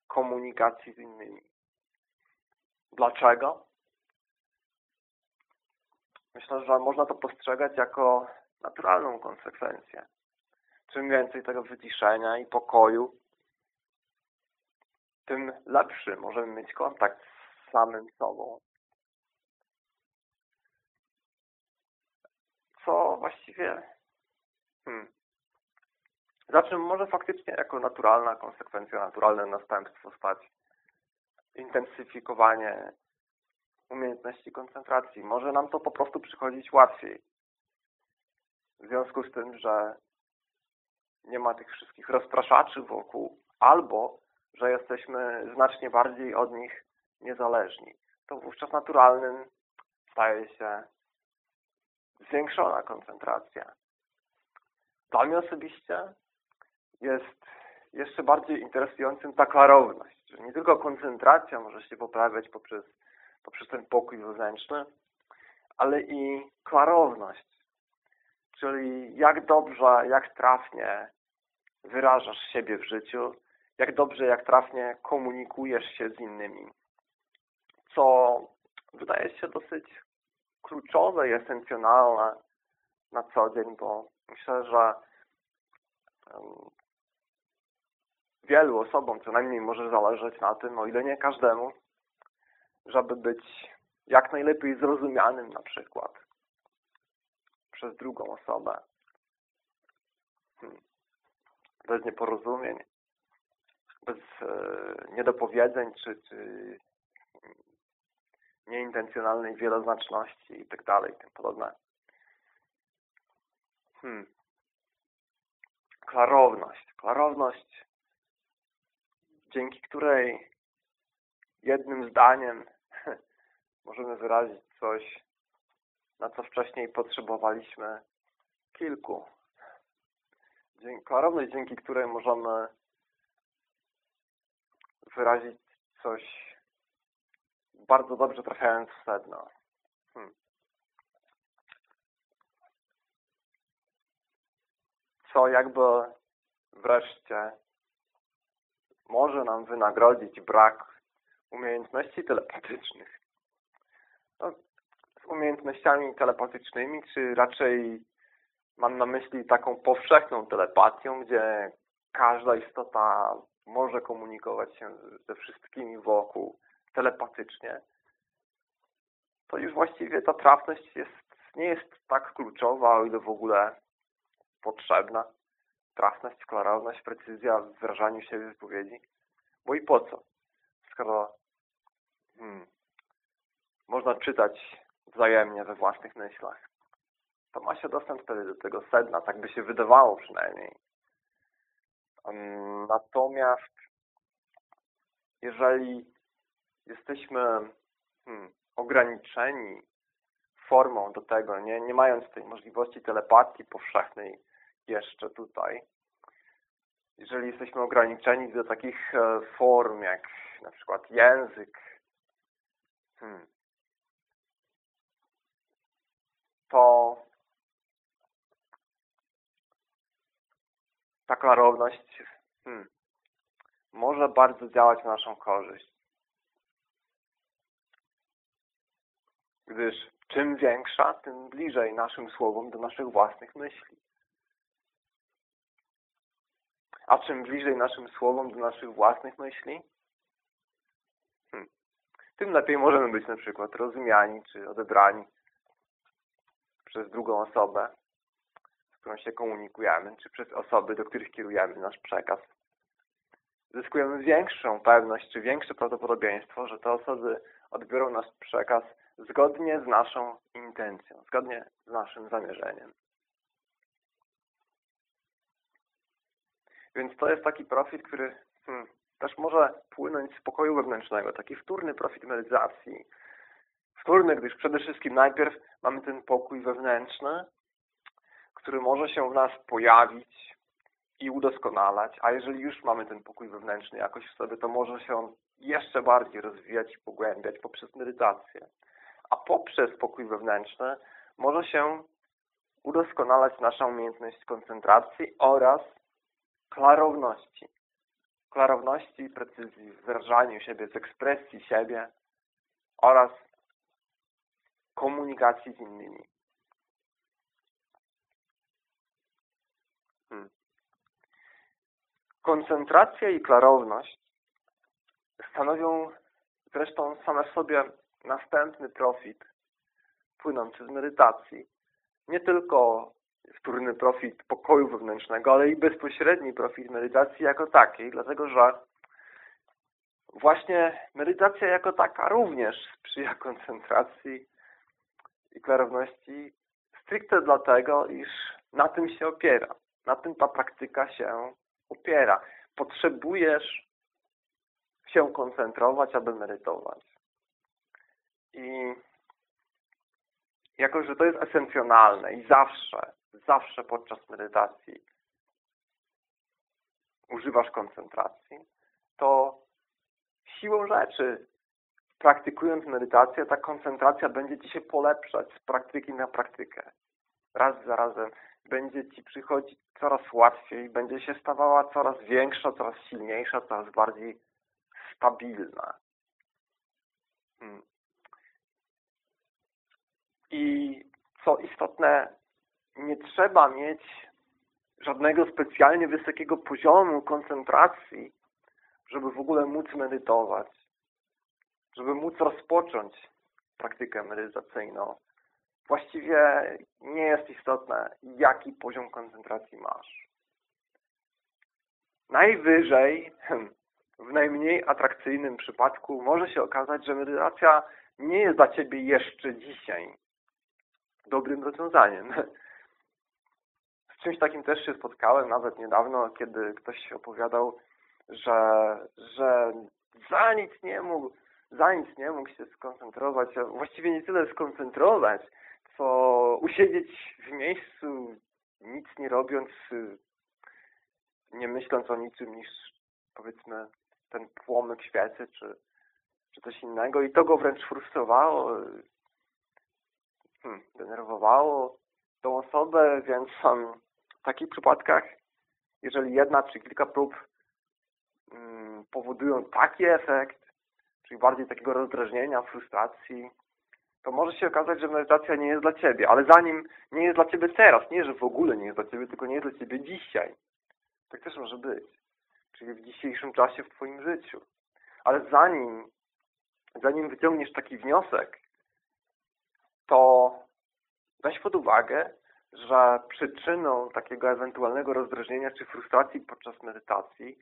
komunikacji z innymi. Dlaczego? Myślę, że można to postrzegać jako naturalną konsekwencję. Czym więcej tego wyciszenia i pokoju, tym lepszy możemy mieć kontakt z samym sobą. Co właściwie hmm, za czym może faktycznie jako naturalna konsekwencja, naturalne następstwo stać intensyfikowanie umiejętności koncentracji. Może nam to po prostu przychodzić łatwiej. W związku z tym, że nie ma tych wszystkich rozpraszaczy wokół, albo że jesteśmy znacznie bardziej od nich niezależni. To wówczas naturalnym staje się zwiększona koncentracja. Dla mnie osobiście jest jeszcze bardziej interesującym ta klarowność, że nie tylko koncentracja może się poprawiać poprzez, poprzez ten pokój wewnętrzny, ale i klarowność, czyli jak dobrze, jak trafnie wyrażasz siebie w życiu, jak dobrze, jak trafnie komunikujesz się z innymi, co wydaje się dosyć kluczowe i esencjonalne na co dzień, bo myślę, że wielu osobom co najmniej może zależeć na tym, o ile nie każdemu, żeby być jak najlepiej zrozumianym na przykład przez drugą osobę. Hmm. Bez nieporozumień, bez e, niedopowiedzeń czy, czy nieintencjonalnej wieloznaczności i tak dalej, tym podobne. Hmm. Klarowność. Klarowność dzięki której jednym zdaniem możemy wyrazić coś, na co wcześniej potrzebowaliśmy kilku. Klarowność, dzięki której możemy wyrazić coś bardzo dobrze trafiając w sedno. Hmm. Co jakby wreszcie może nam wynagrodzić brak umiejętności telepatycznych. No, z umiejętnościami telepatycznymi, czy raczej mam na myśli taką powszechną telepatią, gdzie każda istota może komunikować się ze wszystkimi wokół telepatycznie, to już właściwie ta trafność jest, nie jest tak kluczowa, o ile w ogóle potrzebna. Trafność, klarowność, precyzja w wyrażaniu się w wypowiedzi. Bo i po co? Skoro hmm, można czytać wzajemnie we własnych myślach, to ma się dostęp wtedy do tego sedna, tak by się wydawało przynajmniej. Um, natomiast jeżeli jesteśmy hmm, ograniczeni formą do tego, nie, nie mając tej możliwości telepatii powszechnej jeszcze tutaj, jeżeli jesteśmy ograniczeni do takich e, form jak na przykład język, hmm, to ta klarowność hmm, może bardzo działać na naszą korzyść. Gdyż czym większa, tym bliżej naszym słowom do naszych własnych myśli. A czym bliżej naszym słowom do naszych własnych myśli, tym lepiej możemy być na przykład rozumiani czy odebrani przez drugą osobę, z którą się komunikujemy, czy przez osoby, do których kierujemy nasz przekaz. Zyskujemy większą pewność, czy większe prawdopodobieństwo, że te osoby odbiorą nasz przekaz zgodnie z naszą intencją, zgodnie z naszym zamierzeniem. Więc to jest taki profit, który hmm, też może płynąć z pokoju wewnętrznego, taki wtórny profit medytacji. Wtórny, gdyż przede wszystkim najpierw mamy ten pokój wewnętrzny, który może się w nas pojawić i udoskonalać, a jeżeli już mamy ten pokój wewnętrzny jakoś w sobie, to może się on jeszcze bardziej rozwijać i pogłębiać poprzez medytację a poprzez pokój wewnętrzny może się udoskonalać nasza umiejętność koncentracji oraz klarowności. Klarowności i precyzji w wyrażaniu siebie, z ekspresji siebie oraz komunikacji z innymi. Hmm. Koncentracja i klarowność stanowią zresztą same w sobie następny profit płynący z medytacji. Nie tylko wtórny profit pokoju wewnętrznego, ale i bezpośredni profit medytacji jako takiej, dlatego że właśnie medytacja jako taka również sprzyja koncentracji i klarowności stricte dlatego, iż na tym się opiera. Na tym ta praktyka się opiera. Potrzebujesz się koncentrować, aby medytować. I jako, że to jest esencjonalne i zawsze, zawsze podczas medytacji używasz koncentracji, to siłą rzeczy praktykując medytację, ta koncentracja będzie Ci się polepszać z praktyki na praktykę. Raz za razem będzie Ci przychodzić coraz łatwiej, będzie się stawała coraz większa, coraz silniejsza, coraz bardziej stabilna. Hmm. I co istotne, nie trzeba mieć żadnego specjalnie wysokiego poziomu koncentracji, żeby w ogóle móc medytować, żeby móc rozpocząć praktykę medytacyjną. Właściwie nie jest istotne, jaki poziom koncentracji masz. Najwyżej, w najmniej atrakcyjnym przypadku, może się okazać, że medytacja nie jest dla Ciebie jeszcze dzisiaj dobrym rozwiązaniem. Z czymś takim też się spotkałem nawet niedawno, kiedy ktoś opowiadał, że, że za nic nie mógł za nic nie mógł się skoncentrować, właściwie nie tyle skoncentrować, co usiedzieć w miejscu, nic nie robiąc, nie myśląc o niczym niż powiedzmy ten płomyk świecy, czy, czy coś innego. I to go wręcz frustrowało, hmm, denerwowało tą osobę, więc um, w takich przypadkach, jeżeli jedna czy kilka prób um, powodują taki efekt, czyli bardziej takiego rozdrażnienia, frustracji, to może się okazać, że medytacja nie jest dla Ciebie, ale zanim nie jest dla Ciebie teraz, nie, że w ogóle nie jest dla Ciebie, tylko nie jest dla Ciebie dzisiaj. Tak też może być. Czyli w dzisiejszym czasie w Twoim życiu. Ale zanim, zanim wyciągniesz taki wniosek, to weź pod uwagę, że przyczyną takiego ewentualnego rozdrażnienia czy frustracji podczas medytacji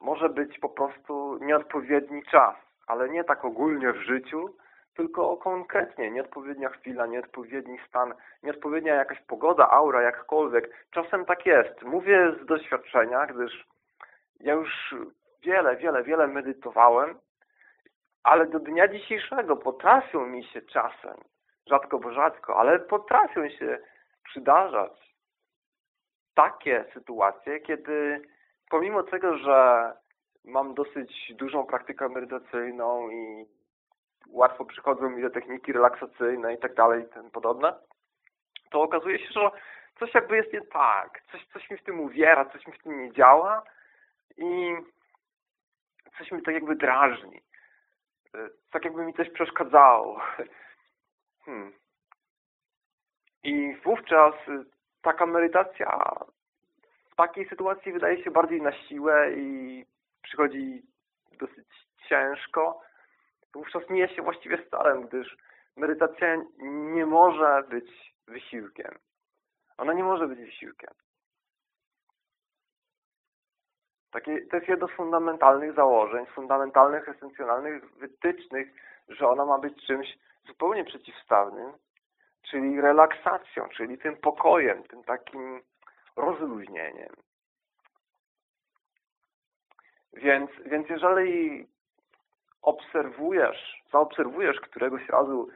może być po prostu nieodpowiedni czas, ale nie tak ogólnie w życiu, tylko konkretnie nieodpowiednia chwila, nieodpowiedni stan, nieodpowiednia jakaś pogoda, aura, jakkolwiek. Czasem tak jest. Mówię z doświadczenia, gdyż ja już wiele, wiele, wiele medytowałem, ale do dnia dzisiejszego potrafią mi się czasem, rzadko bo rzadko, ale potrafią się przydarzać takie sytuacje, kiedy pomimo tego, że mam dosyć dużą praktykę medytacyjną i łatwo przychodzą mi do techniki relaksacyjne i tak dalej i tym podobne, to okazuje się, że coś jakby jest nie tak, coś, coś mi w tym uwiera, coś mi w tym nie działa i coś mi tak jakby drażni. Tak jakby mi coś przeszkadzało. Hmm. I wówczas taka medytacja w takiej sytuacji wydaje się bardziej na siłę i przychodzi dosyć ciężko, wówczas mija się właściwie starem, gdyż medytacja nie może być wysiłkiem. Ona nie może być wysiłkiem. Takie, to jest jedno z fundamentalnych założeń, fundamentalnych, esencjonalnych wytycznych, że ona ma być czymś zupełnie przeciwstawnym, czyli relaksacją, czyli tym pokojem, tym takim rozluźnieniem. Więc, więc jeżeli obserwujesz, zaobserwujesz któregoś razu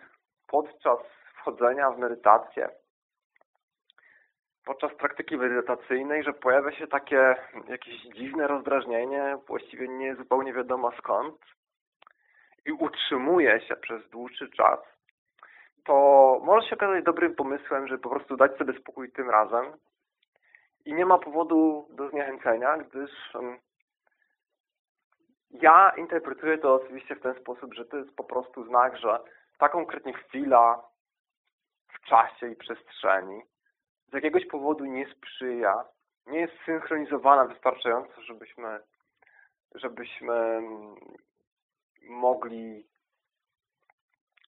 podczas wchodzenia w medytację, podczas praktyki medytacyjnej, że pojawia się takie jakieś dziwne rozdrażnienie, właściwie nie zupełnie wiadomo skąd i utrzymuje się przez dłuższy czas, to może się okazać dobrym pomysłem, żeby po prostu dać sobie spokój tym razem. I nie ma powodu do zniechęcenia, gdyż ja interpretuję to oczywiście w ten sposób, że to jest po prostu znak, że ta konkretnie chwila w czasie i przestrzeni z jakiegoś powodu nie sprzyja, nie jest synchronizowana wystarczająco, żebyśmy, żebyśmy mogli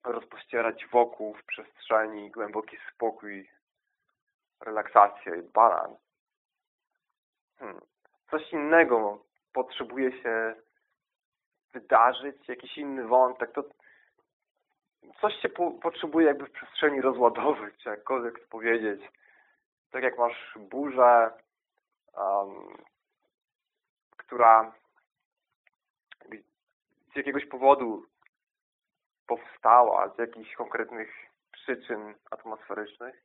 rozpościerać wokół w przestrzeni głęboki spokój, relaksację i balans. Hmm. Coś innego potrzebuje się wydarzyć, jakiś inny wątek, to coś się po, potrzebuje jakby w przestrzeni rozładowych, czy jakkolwiek powiedzieć. Tak jak masz burzę, um, która z jakiegoś powodu powstała, z jakichś konkretnych przyczyn atmosferycznych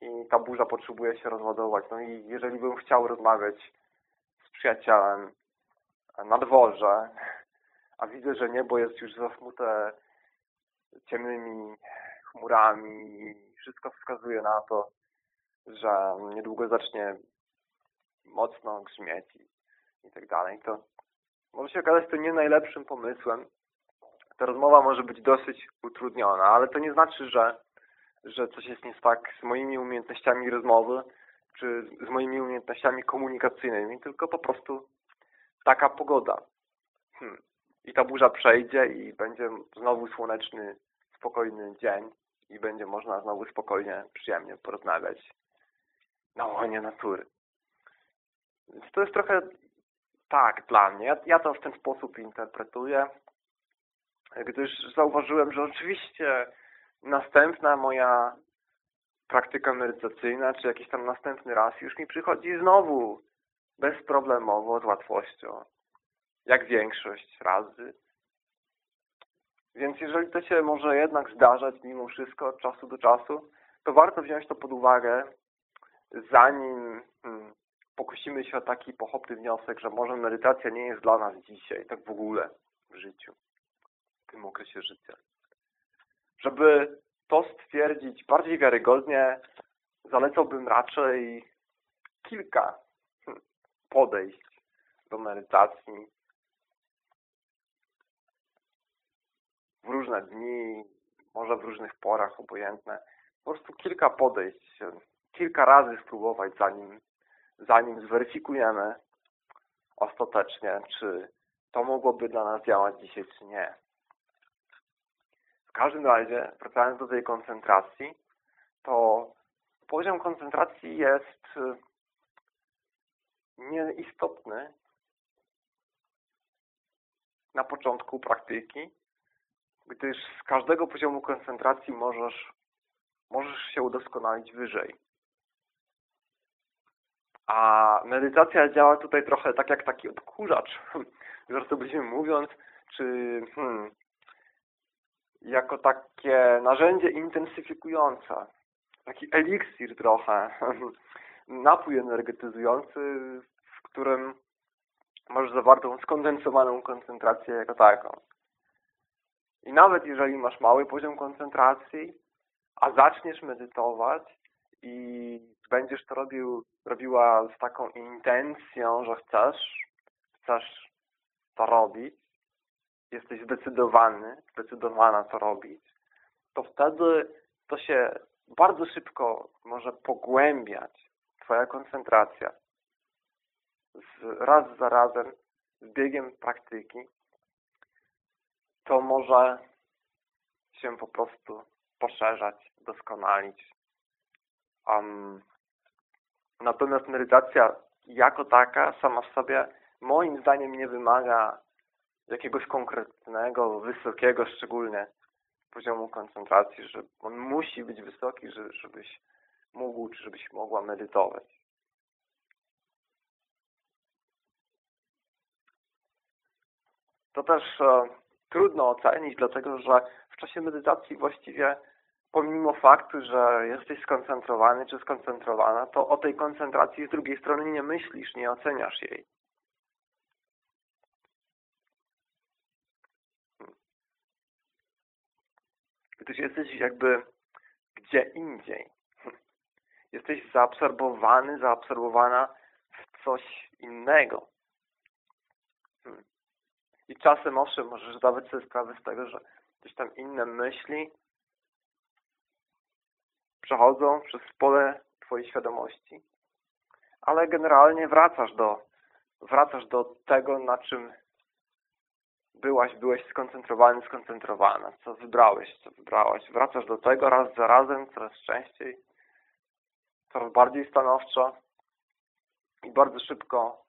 i ta burza potrzebuje się rozładować. No i jeżeli bym chciał rozmawiać z przyjacielem na dworze, a widzę, że niebo jest już zasmute ciemnymi chmurami i wszystko wskazuje na to, że niedługo zacznie mocno grzmieć i, i tak dalej, to może się okazać to nie najlepszym pomysłem. Ta rozmowa może być dosyć utrudniona, ale to nie znaczy, że, że coś jest nie tak z moimi umiejętnościami rozmowy, czy z moimi umiejętnościami komunikacyjnymi, tylko po prostu taka pogoda. Hmm i ta burza przejdzie i będzie znowu słoneczny, spokojny dzień i będzie można znowu spokojnie, przyjemnie porozmawiać na łonie natury. Więc to jest trochę tak dla mnie. Ja, ja to w ten sposób interpretuję, gdyż zauważyłem, że oczywiście następna moja praktyka medytacyjna, czy jakiś tam następny raz już mi przychodzi znowu bezproblemowo, z łatwością jak większość razy. Więc jeżeli to się może jednak zdarzać mimo wszystko od czasu do czasu, to warto wziąć to pod uwagę, zanim hmm, pokusimy się o taki pochopny wniosek, że może medytacja nie jest dla nas dzisiaj, tak w ogóle w życiu, w tym okresie życia. Żeby to stwierdzić bardziej wiarygodnie, zalecałbym raczej kilka hmm, podejść do medytacji w różne dni, może w różnych porach, obojętne. Po prostu kilka podejść, kilka razy spróbować, zanim, zanim zweryfikujemy ostatecznie, czy to mogłoby dla nas działać dzisiaj, czy nie. Każdym razie, wracając do tej koncentracji, to poziom koncentracji jest y, nieistotny na początku praktyki, gdyż z każdego poziomu koncentracji możesz, możesz się udoskonalić wyżej. A medytacja działa tutaj trochę tak jak taki odkurzacz, żartobliwie mówiąc, czy hmm, jako takie narzędzie intensyfikujące, taki eliksir trochę, napój energetyzujący, w którym masz zawartą skondensowaną koncentrację jako taką. I nawet jeżeli masz mały poziom koncentracji, a zaczniesz medytować i będziesz to robił, robiła z taką intencją, że chcesz, chcesz to robić, jesteś zdecydowany, zdecydowana to robić, to wtedy to się bardzo szybko może pogłębiać Twoja koncentracja. Z, raz za razem, z biegiem praktyki, to może się po prostu poszerzać, doskonalić. Um, natomiast medytacja jako taka sama w sobie moim zdaniem nie wymaga jakiegoś konkretnego, wysokiego szczególnie poziomu koncentracji, że on musi być wysoki, żebyś mógł, czy żebyś mogła medytować. To też e, trudno ocenić, dlatego że w czasie medytacji właściwie pomimo faktu, że jesteś skoncentrowany czy skoncentrowana, to o tej koncentracji z drugiej strony nie myślisz, nie oceniasz jej. Gdyż jesteś jakby gdzie indziej. Jesteś zaabsorbowany, zaabsorbowana w coś innego. I czasem owszem, możesz zdawać sobie sprawę z tego, że gdzieś tam inne myśli przechodzą przez pole Twojej świadomości, ale generalnie wracasz do, wracasz do tego, na czym byłaś, byłeś skoncentrowany, skoncentrowana, co wybrałeś, co wybrałaś. Wracasz do tego raz za razem, coraz częściej, coraz bardziej stanowczo i bardzo szybko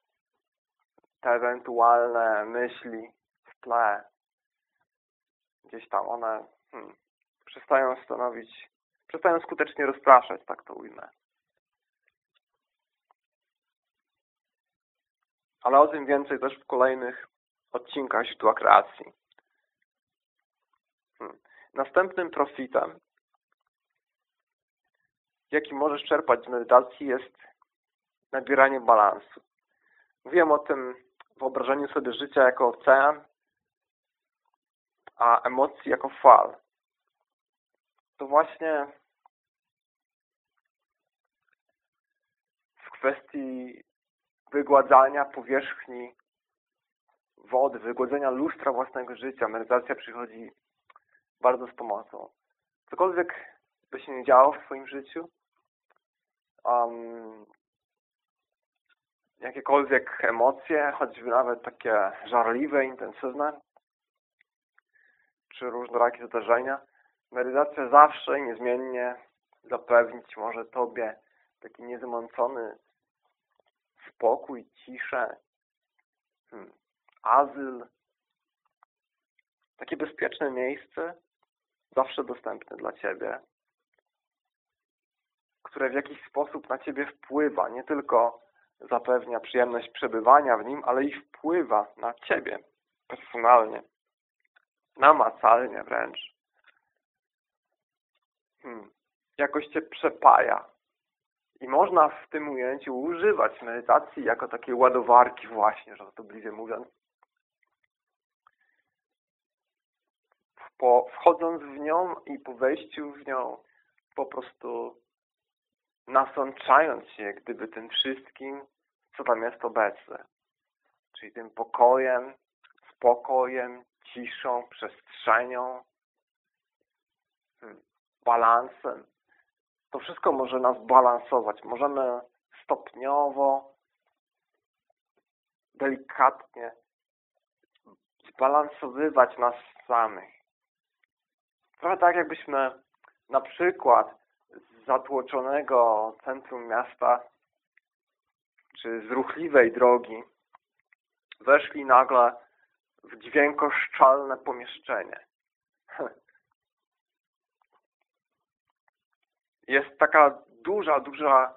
te ewentualne myśli w tle, gdzieś tam one hmm, przestają stanowić, przestają skutecznie rozpraszać, tak to ujmę. Ale o tym więcej też w kolejnych odcinkach źródła kreacji. Hmm. Następnym profitem, jaki możesz czerpać z medytacji jest nabieranie balansu. Mówiłem o tym wyobrażeniu sobie życia jako ocean, a emocji jako fal. To właśnie w kwestii wygładzania powierzchni wody, wygładzenia lustra własnego życia, medytacja przychodzi bardzo z pomocą. Cokolwiek by się nie działo w swoim życiu, um, jakiekolwiek emocje, choćby nawet takie żarliwe, intensywne, czy różnorakie zdarzenia, medytacja zawsze i niezmiennie zapewnić może Tobie taki niezamącony spokój, ciszę, hmm, azyl, takie bezpieczne miejsce, zawsze dostępne dla Ciebie, które w jakiś sposób na Ciebie wpływa, nie tylko zapewnia przyjemność przebywania w nim, ale i wpływa na Ciebie personalnie. namacalnie wręcz. Hmm. Jakoś cię przepaja. I można w tym ujęciu używać medytacji jako takiej ładowarki właśnie, żartobliwie mówiąc. Po, wchodząc w nią i po wejściu w nią po prostu nasączając się gdyby tym wszystkim, co tam jest obecne. Czyli tym pokojem, spokojem, ciszą, przestrzenią, hmm, balansem. To wszystko może nas balansować. Możemy stopniowo, delikatnie zbalansowywać nas samych. Trochę tak jakbyśmy na przykład z zatłoczonego centrum miasta czy z ruchliwej drogi weszli nagle w dźwiękoszczalne pomieszczenie. Jest taka duża, duża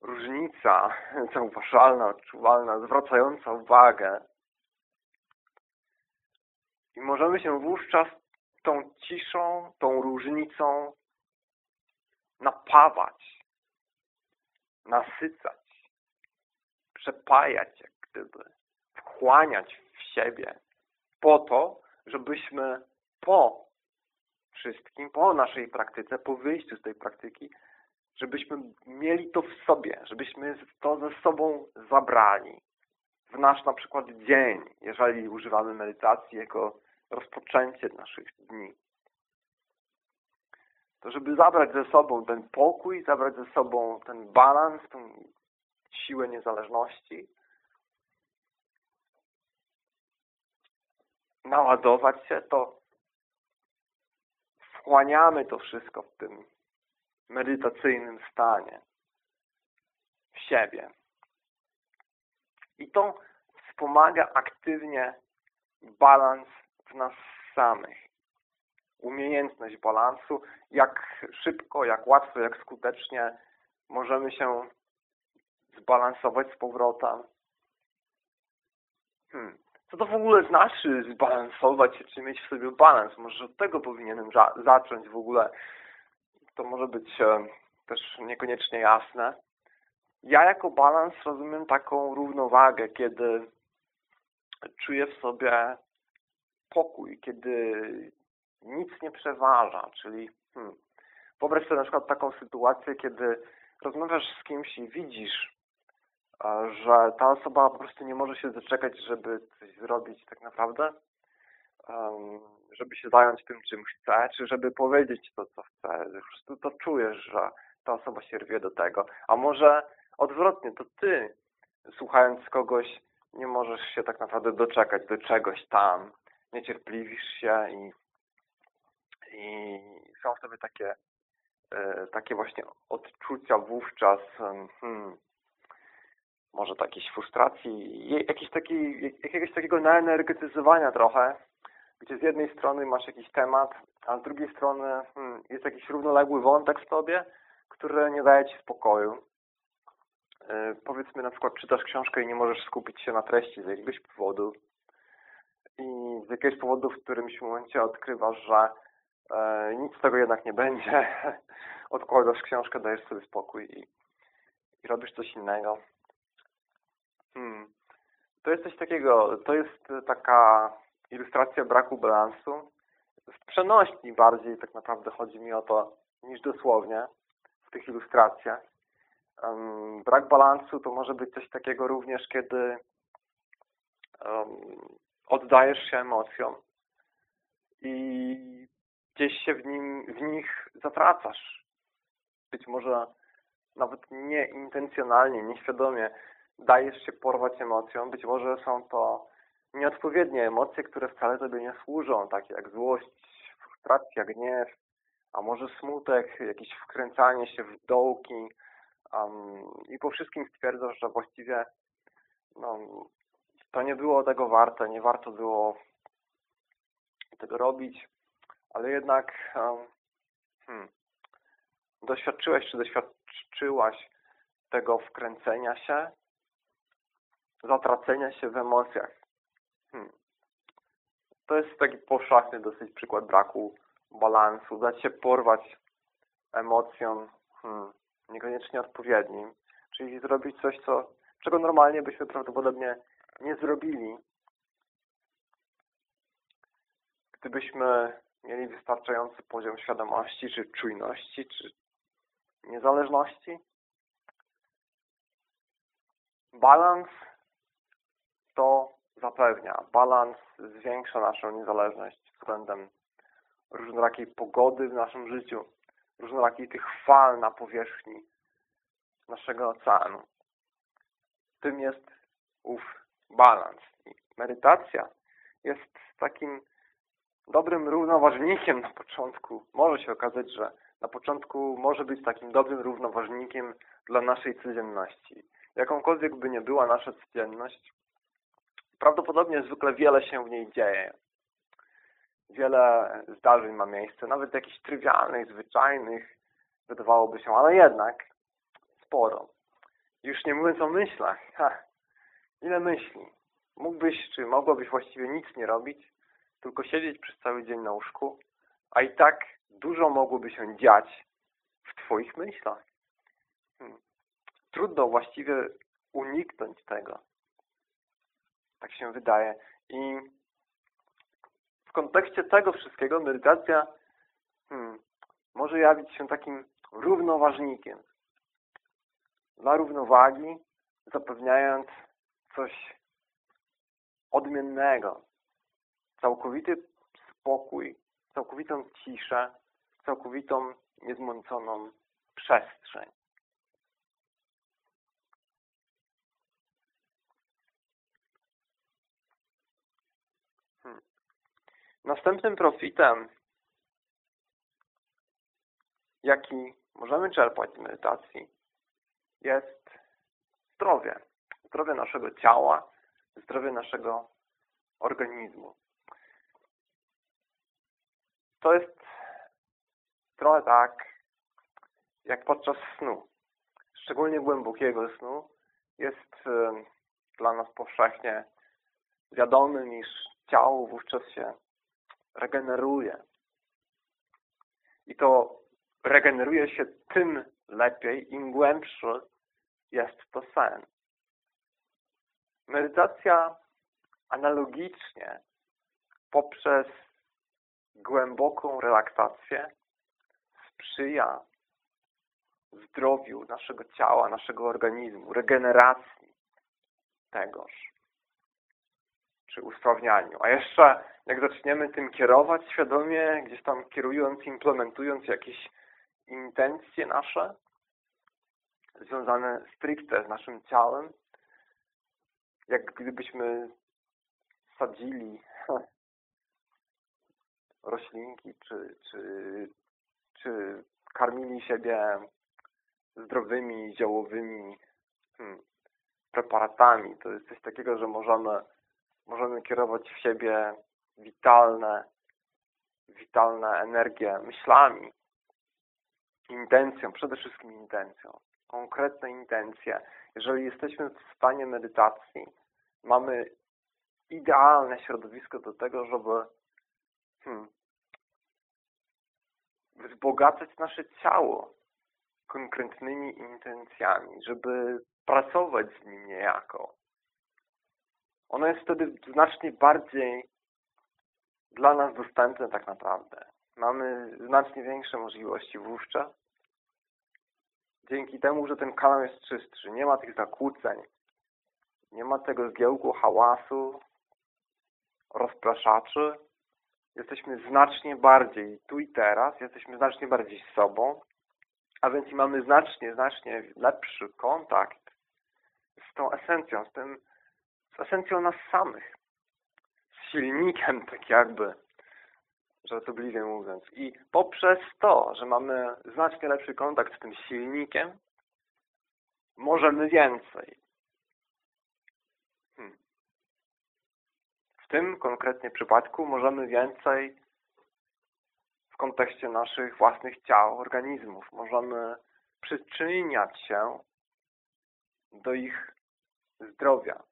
różnica zauważalna, odczuwalna, zwracająca uwagę. I możemy się wówczas tą ciszą, tą różnicą napawać, nasycać, przepajać jak gdyby, wchłaniać w siebie po to, żebyśmy po wszystkim, po naszej praktyce, po wyjściu z tej praktyki, żebyśmy mieli to w sobie, żebyśmy to ze sobą zabrali w nasz na przykład dzień, jeżeli używamy medytacji jako rozpoczęcie naszych dni. To żeby zabrać ze sobą ten pokój, zabrać ze sobą ten balans, tą siłę niezależności, naładować się, to wchłaniamy to wszystko w tym medytacyjnym stanie w siebie. I to wspomaga aktywnie balans w nas samych. Umiejętność balansu, jak szybko, jak łatwo, jak skutecznie możemy się zbalansować z powrotem. Hmm. Co to w ogóle znaczy zbalansować się, czy mieć w sobie balans? Może od tego powinienem zacząć w ogóle. To może być e, też niekoniecznie jasne. Ja jako balans rozumiem taką równowagę, kiedy czuję w sobie pokój, kiedy nic nie przeważa, czyli hmm, wyobraź sobie na przykład taką sytuację, kiedy rozmawiasz z kimś i widzisz, że ta osoba po prostu nie może się zaczekać, żeby coś zrobić tak naprawdę, żeby się zająć tym, czym chce, czy żeby powiedzieć to, co chce. Po prostu to czujesz, że ta osoba się rwie do tego. A może odwrotnie, to ty, słuchając kogoś, nie możesz się tak naprawdę doczekać do czegoś tam, niecierpliwisz się i, i są w sobie takie, e, takie właśnie odczucia wówczas, hmm, może jakiejś frustracji, jakiejś taki, jakiegoś takiego naenergetyzowania trochę, gdzie z jednej strony masz jakiś temat, a z drugiej strony hmm, jest jakiś równoległy wątek w tobie, który nie daje ci spokoju. Yy, powiedzmy na przykład czytasz książkę i nie możesz skupić się na treści z jakiegoś powodu z jakiegoś powodu w którymś momencie odkrywasz, że e, nic z tego jednak nie będzie. Odkładasz książkę, dajesz sobie spokój i, i robisz coś innego. Hmm. To jest coś takiego, to jest taka ilustracja braku balansu. W przenośni bardziej tak naprawdę chodzi mi o to, niż dosłownie w tych ilustracjach. Um, brak balansu to może być coś takiego również, kiedy um, oddajesz się emocjom i gdzieś się w, nim, w nich zatracasz. Być może nawet nieintencjonalnie, nieświadomie dajesz się porwać emocjom. Być może są to nieodpowiednie emocje, które wcale Tobie nie służą, takie jak złość, frustracja, gniew, a może smutek, jakieś wkręcanie się w dołki um, i po wszystkim stwierdzasz, że właściwie no, to nie było tego warte, nie warto było tego robić, ale jednak hmm, doświadczyłeś czy doświadczyłaś tego wkręcenia się zatracenia się w emocjach. Hmm. To jest taki powszechny dosyć przykład braku balansu, dać się porwać emocjom hmm, niekoniecznie odpowiednim, czyli zrobić coś, co, czego normalnie byśmy prawdopodobnie nie zrobili, gdybyśmy mieli wystarczający poziom świadomości, czy czujności, czy niezależności. Balans to zapewnia. Balans zwiększa naszą niezależność względem różnorakiej pogody w naszym życiu, różnorakiej tych fal na powierzchni naszego oceanu. Tym jest ów balans. Medytacja jest takim dobrym równoważnikiem na początku. Może się okazać, że na początku może być takim dobrym równoważnikiem dla naszej codzienności. Jakąkolwiek by nie była nasza codzienność, prawdopodobnie zwykle wiele się w niej dzieje. Wiele zdarzeń ma miejsce, nawet jakichś trywialnych, zwyczajnych, wydawałoby się, ale jednak sporo. Już nie mówiąc o myślach. Ha, ile myśli? Mógłbyś, czy mogłabyś właściwie nic nie robić, tylko siedzieć przez cały dzień na łóżku, a i tak dużo mogłoby się dziać w Twoich myślach. Hmm. Trudno właściwie uniknąć tego. Tak się wydaje. I w kontekście tego wszystkiego medytacja hmm, może jawić się takim równoważnikiem. Dla równowagi zapewniając coś odmiennego. Całkowity spokój, całkowitą ciszę, całkowitą niezmąconą przestrzeń. Hmm. Następnym profitem, jaki możemy czerpać z medytacji, jest zdrowie. Zdrowie naszego ciała, zdrowie naszego organizmu. To jest trochę tak, jak podczas snu. Szczególnie głębokiego snu jest dla nas powszechnie wiadomym, iż ciało wówczas się regeneruje. I to regeneruje się tym lepiej, im głębszy jest to sen. Medytacja analogicznie poprzez głęboką relaksację sprzyja zdrowiu naszego ciała, naszego organizmu, regeneracji tegoż, czy usprawnianiu. A jeszcze jak zaczniemy tym kierować świadomie, gdzieś tam kierując, implementując jakieś intencje nasze, związane stricte z naszym ciałem, jak gdybyśmy sadzili roślinki, czy, czy, czy karmili siebie zdrowymi, ziołowymi hmm, preparatami. To jest coś takiego, że możemy, możemy kierować w siebie witalne, witalne energie myślami, intencją, przede wszystkim intencją, konkretne intencje. Jeżeli jesteśmy w stanie medytacji, mamy idealne środowisko do tego, żeby hmm, wzbogacać nasze ciało konkretnymi intencjami, żeby pracować z nim niejako. Ono jest wtedy znacznie bardziej dla nas dostępne tak naprawdę. Mamy znacznie większe możliwości wówczas. Dzięki temu, że ten kanał jest czystszy, nie ma tych zakłóceń, nie ma tego zgiełku, hałasu, rozpraszaczy, jesteśmy znacznie bardziej tu i teraz, jesteśmy znacznie bardziej z sobą, a więc i mamy znacznie, znacznie lepszy kontakt z tą esencją, z tym, z esencją nas samych, z silnikiem tak jakby, żartobliwie mówiąc. I poprzez to, że mamy znacznie lepszy kontakt z tym silnikiem, możemy więcej. Hmm. W tym konkretnie przypadku możemy więcej w kontekście naszych własnych ciał, organizmów. Możemy przyczyniać się do ich zdrowia,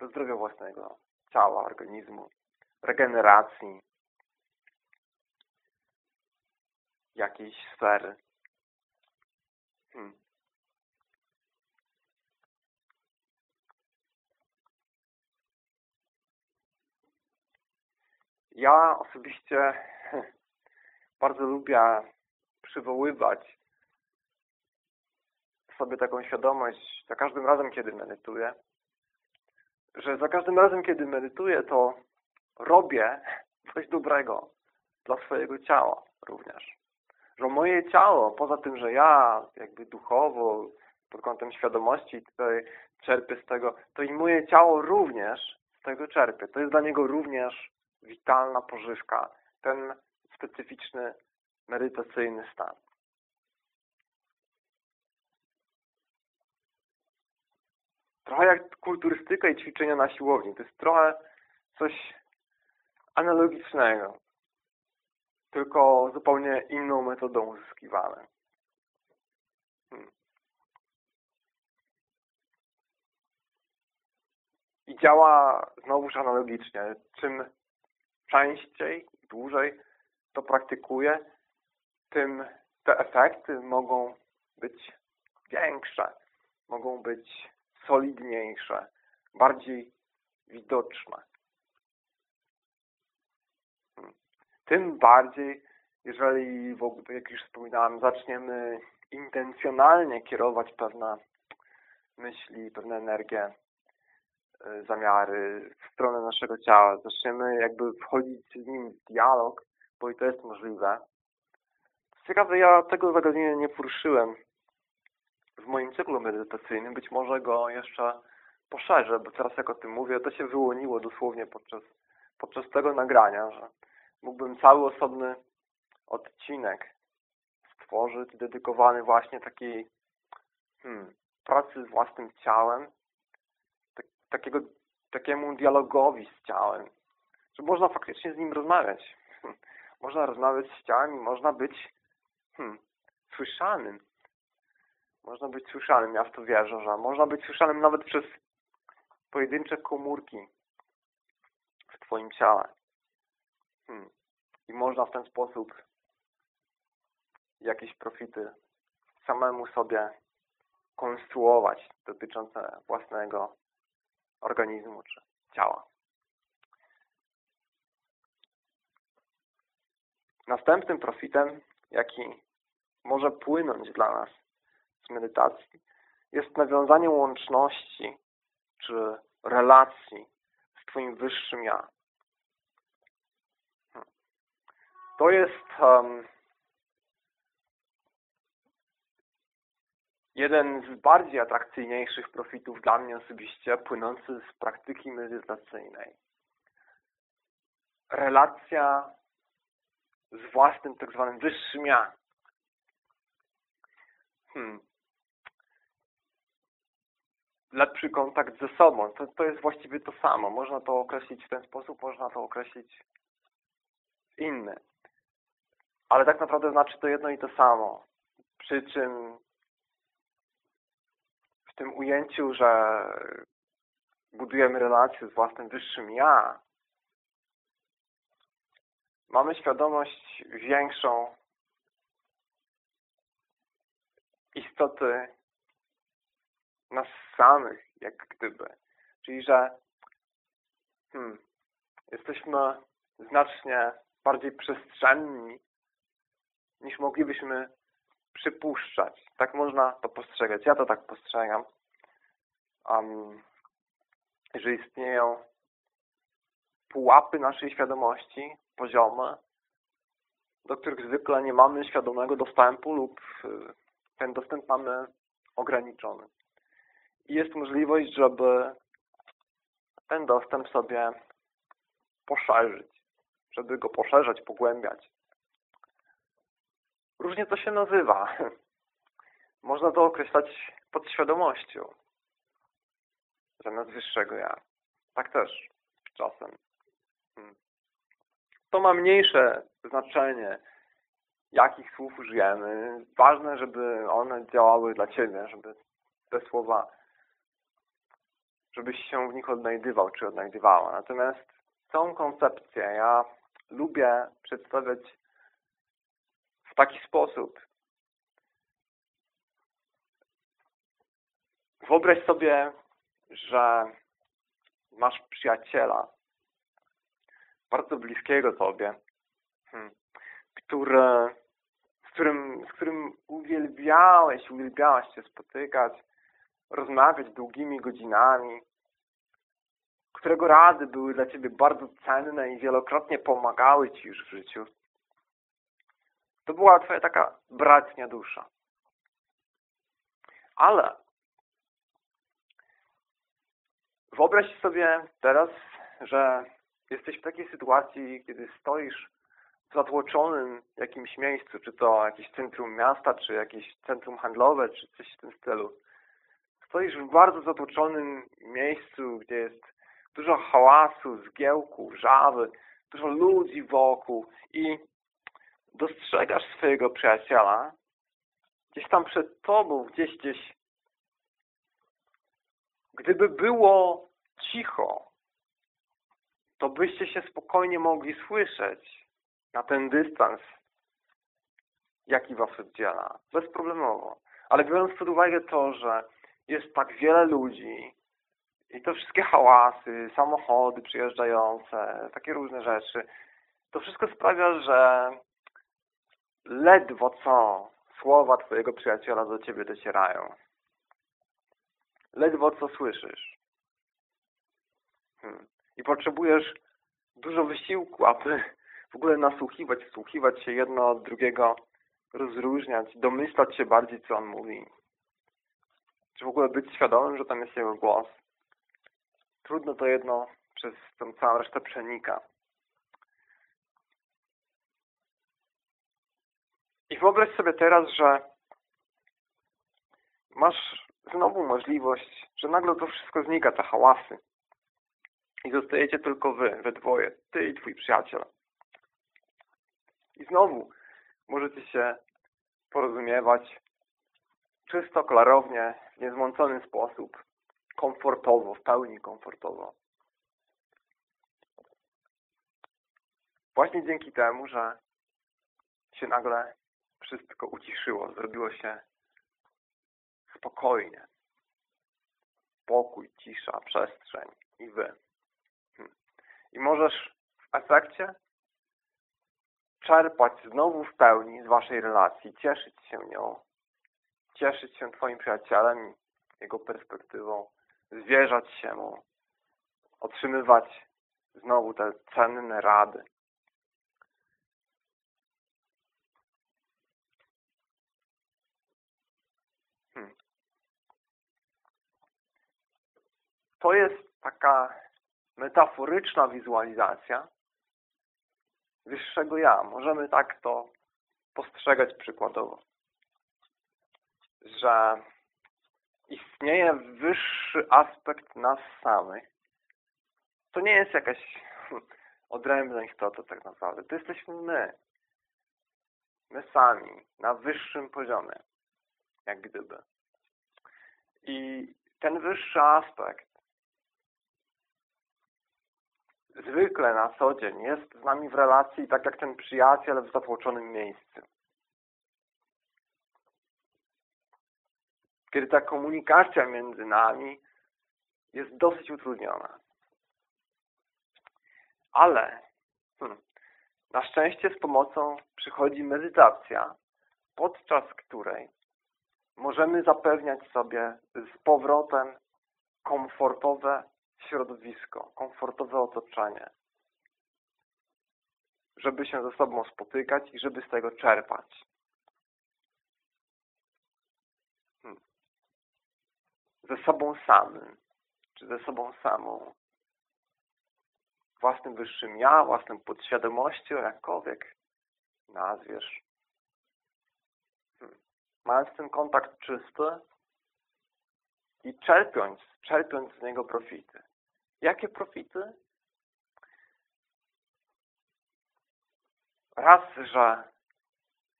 do zdrowia własnego ciała, organizmu, regeneracji jakiejś sfery. Hmm. Ja osobiście bardzo lubię przywoływać sobie taką świadomość za każdym razem, kiedy medytuję, że za każdym razem, kiedy medytuję, to robię coś dobrego dla swojego ciała również. Że moje ciało, poza tym, że ja jakby duchowo, pod kątem świadomości tutaj czerpię z tego, to i moje ciało również z tego czerpie. To jest dla niego również witalna pożywka, ten specyficzny medytacyjny stan. Trochę jak kulturystyka i ćwiczenia na siłowni. To jest trochę coś analogicznego, tylko zupełnie inną metodą uzyskiwane. Hmm. I działa znowuż analogicznie. Czym częściej, dłużej to praktykuję, tym te efekty mogą być większe, mogą być solidniejsze, bardziej widoczne. Hmm. Tym bardziej, jeżeli, w ogóle, jak już wspominałem, zaczniemy intencjonalnie kierować pewne myśli, pewne energie, y, zamiary w stronę naszego ciała. Zaczniemy jakby wchodzić z nim w dialog, bo i to jest możliwe. Ciekawe, ja tego zagadnienia nie poruszyłem w moim cyklu medytacyjnym. Być może go jeszcze poszerzę, bo teraz jak o tym mówię, to się wyłoniło dosłownie podczas, podczas tego nagrania, że mógłbym cały osobny odcinek stworzyć, dedykowany właśnie takiej hmm, pracy z własnym ciałem, tak, takiego, takiemu dialogowi z ciałem, że można faktycznie z nim rozmawiać. można rozmawiać z ciałem i można być hmm, słyszanym. Można być słyszanym, ja w to wierzę, że można być słyszanym nawet przez pojedyncze komórki w Twoim ciele. Hmm. I można w ten sposób jakieś profity samemu sobie konstruować dotyczące własnego organizmu czy ciała. Następnym profitem, jaki może płynąć dla nas z medytacji, jest nawiązanie łączności czy relacji z Twoim wyższym ja. Hmm. To jest um, jeden z bardziej atrakcyjniejszych profitów dla mnie osobiście, płynący z praktyki medytacyjnej. Relacja z własnym tak zwanym wyższym ja. Hmm. Lepszy kontakt ze sobą. To, to jest właściwie to samo. Można to określić w ten sposób, można to określić w inny. Ale tak naprawdę znaczy to jedno i to samo. Przy czym w tym ujęciu, że budujemy relację z własnym wyższym ja, mamy świadomość większą istoty nas samych, jak gdyby. Czyli, że hmm, jesteśmy znacznie bardziej przestrzenni, niż moglibyśmy przypuszczać. Tak można to postrzegać. Ja to tak postrzegam. Um, że istnieją pułapy naszej świadomości, poziomy, do których zwykle nie mamy świadomego dostępu lub y, ten dostęp mamy ograniczony. I jest możliwość, żeby ten dostęp sobie poszerzyć, żeby go poszerzać, pogłębiać. Różnie to się nazywa. Można to określać podświadomością zamiast wyższego ja. Tak też czasem. Hmm to ma mniejsze znaczenie, jakich słów użyjemy. Ważne, żeby one działały dla Ciebie, żeby te słowa, żebyś się w nich odnajdywał, czy odnajdywała. Natomiast całą koncepcję ja lubię przedstawiać w taki sposób. Wyobraź sobie, że masz przyjaciela, bardzo bliskiego tobie, hmm, który, z, którym, z którym uwielbiałeś, uwielbiałaś się spotykać, rozmawiać długimi godzinami, którego rady były dla Ciebie bardzo cenne i wielokrotnie pomagały Ci już w życiu. To była Twoja taka bratnia dusza. Ale wyobraź sobie teraz, że jesteś w takiej sytuacji, kiedy stoisz w zatłoczonym jakimś miejscu, czy to jakieś centrum miasta, czy jakieś centrum handlowe, czy coś w tym stylu. Stoisz w bardzo zatłoczonym miejscu, gdzie jest dużo hałasu, zgiełku, żawy, dużo ludzi wokół i dostrzegasz swojego przyjaciela gdzieś tam przed tobą, gdzieś, gdzieś. Gdyby było cicho, to byście się spokojnie mogli słyszeć na ten dystans, jaki was oddziela. Bezproblemowo. Ale biorąc pod uwagę to, że jest tak wiele ludzi i to wszystkie hałasy, samochody przyjeżdżające, takie różne rzeczy, to wszystko sprawia, że ledwo co słowa Twojego przyjaciela do Ciebie docierają. Ledwo co słyszysz. Hmm. I potrzebujesz dużo wysiłku, aby w ogóle nasłuchiwać, wsłuchiwać się jedno od drugiego, rozróżniać, domyślać się bardziej, co on mówi. Czy w ogóle być świadomym, że tam jest jego głos. Trudno to jedno przez tą całą resztę przenika. I wyobraź sobie teraz, że masz znowu możliwość, że nagle to wszystko znika, te hałasy. I zostajecie tylko wy, we dwoje, ty i twój przyjaciel. I znowu możecie się porozumiewać czysto, klarownie, w niezmącony sposób, komfortowo, w pełni komfortowo. Właśnie dzięki temu, że się nagle wszystko uciszyło, zrobiło się spokojnie. Pokój, cisza, przestrzeń i wy. Hmm. I możesz w efekcie czerpać znowu w pełni z waszej relacji, cieszyć się nią, cieszyć się twoim przyjacielem, jego perspektywą, zwierzać się mu, otrzymywać znowu te cenne rady. Hmm. To jest taka metaforyczna wizualizacja wyższego ja. Możemy tak to postrzegać przykładowo, że istnieje wyższy aspekt nas samych. To nie jest jakaś odrębna istota tak naprawdę. To jesteśmy my. My sami, na wyższym poziomie. Jak gdyby. I ten wyższy aspekt zwykle na co dzień jest z nami w relacji tak jak ten przyjaciel w zatłoczonym miejscu. kiedy ta komunikacja między nami jest dosyć utrudniona. Ale hmm, na szczęście z pomocą przychodzi medytacja, podczas której możemy zapewniać sobie z powrotem komfortowe środowisko, komfortowe otoczenie, żeby się ze sobą spotykać i żeby z tego czerpać. ze sobą samym, czy ze sobą samą, własnym wyższym ja, własną podświadomością, jakkolwiek nazwiesz. Hmm. Mając ten kontakt czysty i czerpiąc, czerpiąc z niego profity. Jakie profity? Raz, że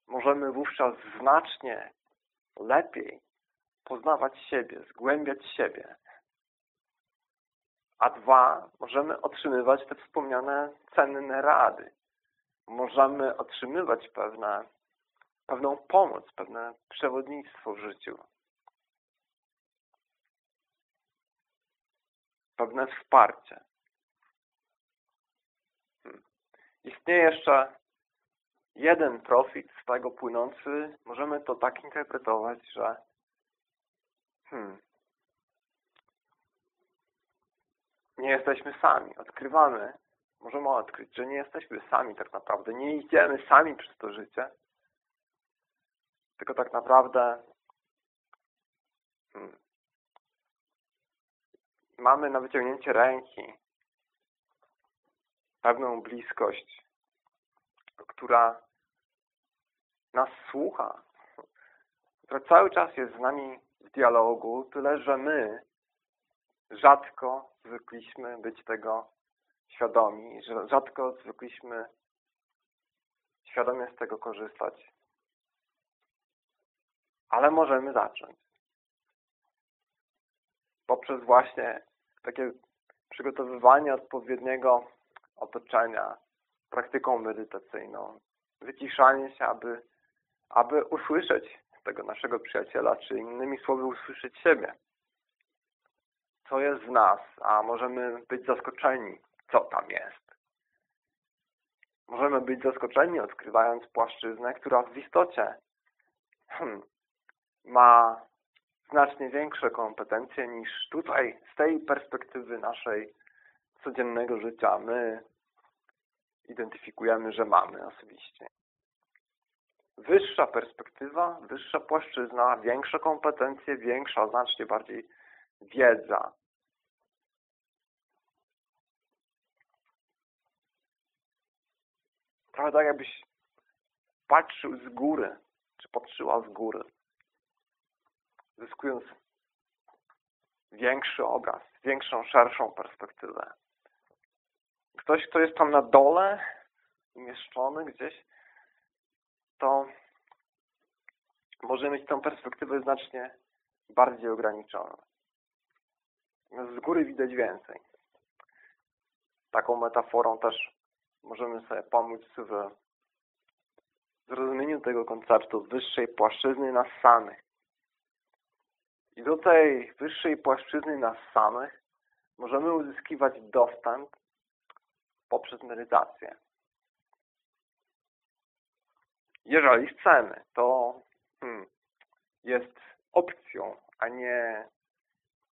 możemy wówczas znacznie lepiej poznawać siebie, zgłębiać siebie. a dwa, możemy otrzymywać te wspomniane cenne rady. Możemy otrzymywać pewne, pewną pomoc, pewne przewodnictwo w życiu. Pewne wsparcie. Hmm. Istnieje jeszcze jeden profit z tego płynący. Możemy to tak interpretować, że hmm, nie jesteśmy sami. Odkrywamy, możemy odkryć, że nie jesteśmy sami tak naprawdę. Nie idziemy sami przez to życie, tylko tak naprawdę hmm, mamy na wyciągnięcie ręki pewną bliskość, która nas słucha, która cały czas jest z nami w dialogu, tyle że my rzadko zwykliśmy być tego świadomi, że rzadko zwykliśmy świadomie z tego korzystać. Ale możemy zacząć. Poprzez właśnie takie przygotowywanie odpowiedniego otoczenia, praktyką medytacyjną, wyciszanie się, aby, aby usłyszeć tego naszego przyjaciela, czy innymi słowy usłyszeć siebie co jest w nas, a możemy być zaskoczeni, co tam jest. Możemy być zaskoczeni, odkrywając płaszczyznę, która w istocie hmm, ma znacznie większe kompetencje niż tutaj, z tej perspektywy naszej codziennego życia my identyfikujemy, że mamy osobiście. Wyższa perspektywa, wyższa płaszczyzna, większe kompetencje, większa, znacznie bardziej wiedza. Trochę tak jakbyś patrzył z góry, czy patrzyła z góry, zyskując większy obraz, większą, szerszą perspektywę. Ktoś, kto jest tam na dole, umieszczony gdzieś, to może mieć tą perspektywę znacznie bardziej ograniczoną z góry widać więcej. Taką metaforą też możemy sobie pomóc w zrozumieniu tego konceptu wyższej płaszczyzny nas samych. I do tej wyższej płaszczyzny nas samych możemy uzyskiwać dostęp poprzez medytację. Jeżeli chcemy, to hmm, jest opcją, a nie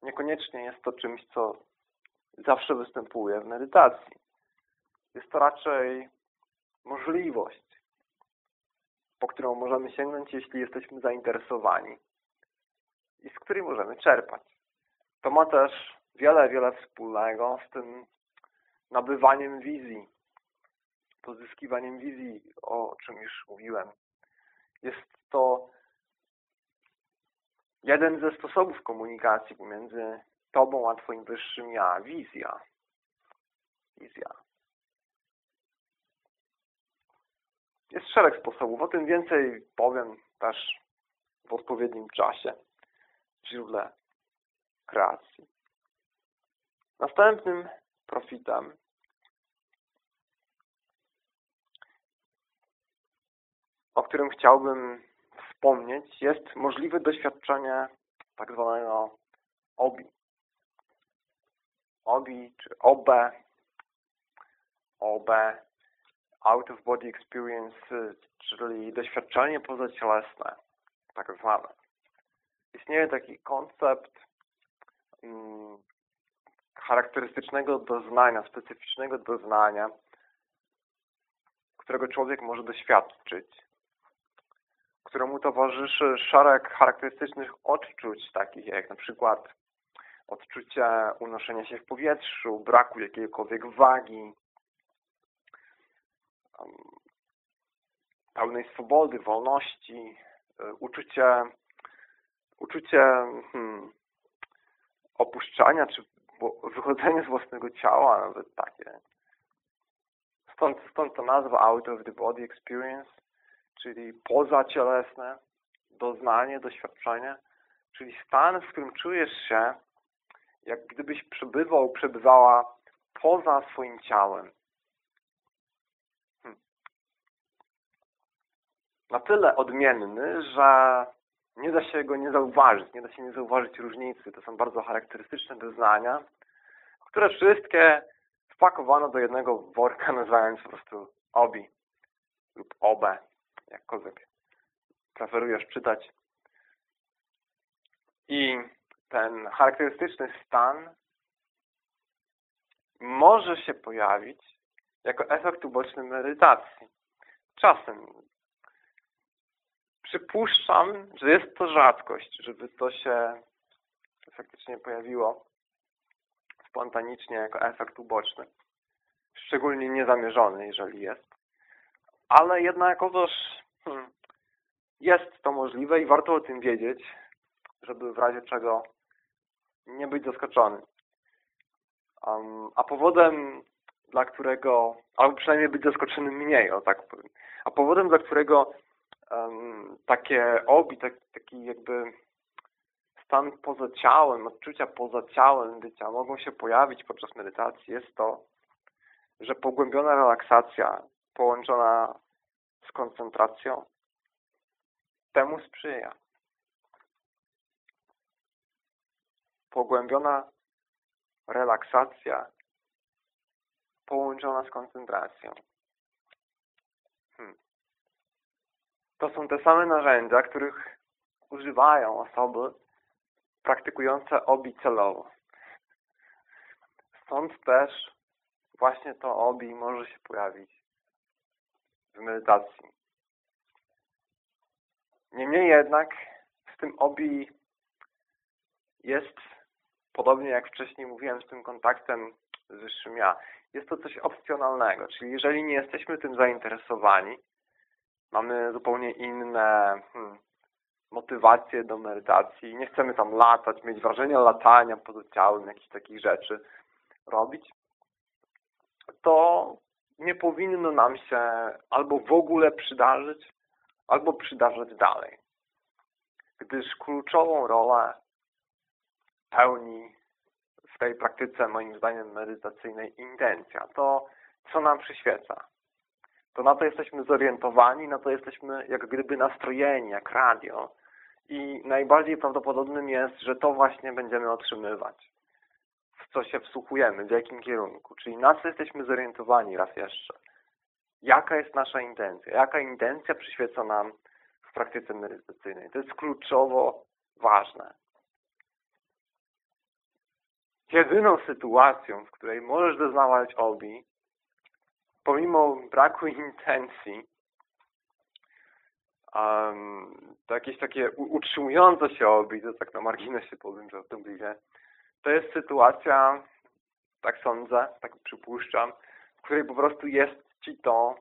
niekoniecznie jest to czymś, co zawsze występuje w medytacji. Jest to raczej możliwość, po którą możemy sięgnąć, jeśli jesteśmy zainteresowani i z której możemy czerpać. To ma też wiele, wiele wspólnego z tym nabywaniem wizji, pozyskiwaniem wizji, o czym już mówiłem. Jest to jeden ze sposobów komunikacji pomiędzy Tobą a Twoim wyższym ja. Wizja. Wizja. Jest szereg sposobów. O tym więcej powiem też w odpowiednim czasie źródle kreacji. Następnym profitem o którym chciałbym wspomnieć, jest możliwe doświadczenie tak zwanego OBI. OBI czy OB, OB, Out of Body Experience, czyli doświadczenie pozacielesne, tak zwane. Istnieje taki koncept hmm, charakterystycznego doznania, specyficznego doznania, którego człowiek może doświadczyć któremu towarzyszy szereg charakterystycznych odczuć, takich jak na przykład odczucie unoszenia się w powietrzu, braku jakiejkolwiek wagi, pełnej swobody, wolności, y, uczucie, uczucie hmm, opuszczania, czy wychodzenie z własnego ciała, nawet takie. Stąd, stąd ta nazwa Out of the Body Experience czyli pozacielesne doznanie, doświadczenie, czyli stan, w którym czujesz się jak gdybyś przebywał, przebywała poza swoim ciałem. Hmm. Na tyle odmienny, że nie da się go nie zauważyć, nie da się nie zauważyć różnicy. To są bardzo charakterystyczne doznania, które wszystkie wpakowano do jednego worka, nazywając po prostu obi lub obe, jakkolwiek preferujesz czytać. I ten charakterystyczny stan może się pojawić jako efekt uboczny medytacji. Czasem. Przypuszczam, że jest to rzadkość, żeby to się faktycznie pojawiło spontanicznie jako efekt uboczny. Szczególnie niezamierzony, jeżeli jest. Ale jednakowoż hmm, jest to możliwe i warto o tym wiedzieć, żeby w razie czego nie być zaskoczony. Um, a powodem, dla którego, albo przynajmniej być zaskoczonym mniej, o tak powiem, a powodem, dla którego um, takie obi, tak, taki jakby stan poza ciałem, odczucia poza ciałem bycia mogą się pojawić podczas medytacji, jest to, że pogłębiona relaksacja połączona z koncentracją temu sprzyja. Pogłębiona relaksacja połączona z koncentracją. Hmm. To są te same narzędzia, których używają osoby praktykujące obi celowo. Stąd też właśnie to obi może się pojawić w medytacji. Niemniej jednak z tym obi jest, podobnie jak wcześniej mówiłem, z tym kontaktem z Wyższym Ja, jest to coś opcjonalnego, czyli jeżeli nie jesteśmy tym zainteresowani, mamy zupełnie inne hmm, motywacje do medytacji, nie chcemy tam latać, mieć wrażenia latania pod ciałem, jakichś takich rzeczy robić, to nie powinno nam się albo w ogóle przydarzyć, albo przydarzać dalej. Gdyż kluczową rolę pełni w tej praktyce, moim zdaniem, medytacyjnej intencja. To, co nam przyświeca. To na to jesteśmy zorientowani, na to jesteśmy jak gdyby nastrojeni, jak radio. I najbardziej prawdopodobnym jest, że to właśnie będziemy otrzymywać. W co się wsłuchujemy, w jakim kierunku. Czyli na co jesteśmy zorientowani raz jeszcze jaka jest nasza intencja, jaka intencja przyświeca nam w praktyce medytacyjnej. To jest kluczowo ważne. Jedyną sytuacją, w której możesz doznawać obi, pomimo braku intencji, um, to jakieś takie utrzymujące się to tak na marginesie powiem żartobliwie, to jest sytuacja, tak sądzę, tak przypuszczam, w której po prostu jest ci to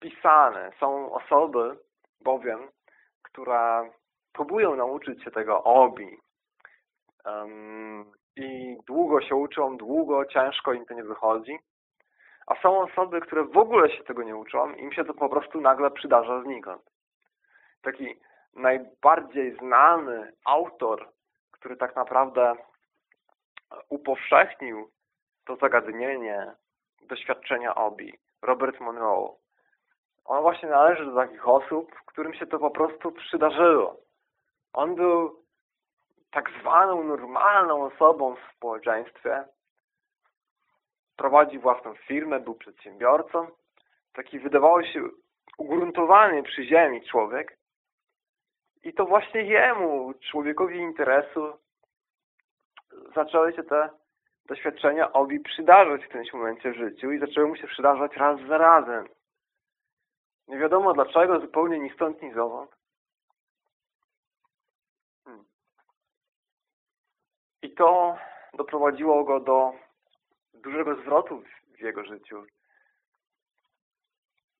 pisane. Są osoby bowiem, które próbują nauczyć się tego obi. Um, I długo się uczą, długo, ciężko im to nie wychodzi. A są osoby, które w ogóle się tego nie uczą, im się to po prostu nagle przydarza znikąd. Taki najbardziej znany autor, który tak naprawdę upowszechnił to zagadnienie doświadczenia obi, Robert Monroe. On właśnie należy do takich osób, którym się to po prostu przydarzyło. On był tak zwaną normalną osobą w społeczeństwie. Prowadzi własną firmę, był przedsiębiorcą. Taki wydawało się ugruntowany przy ziemi człowiek. I to właśnie jemu, człowiekowi interesu, zaczęły się te doświadczenia obi przydarzać w którymś momencie w życiu i zaczęły mu się przydarzać raz za razem. Nie wiadomo dlaczego, zupełnie ni stąd, ni zowąd. Hmm. I to doprowadziło go do dużego zwrotu w jego życiu.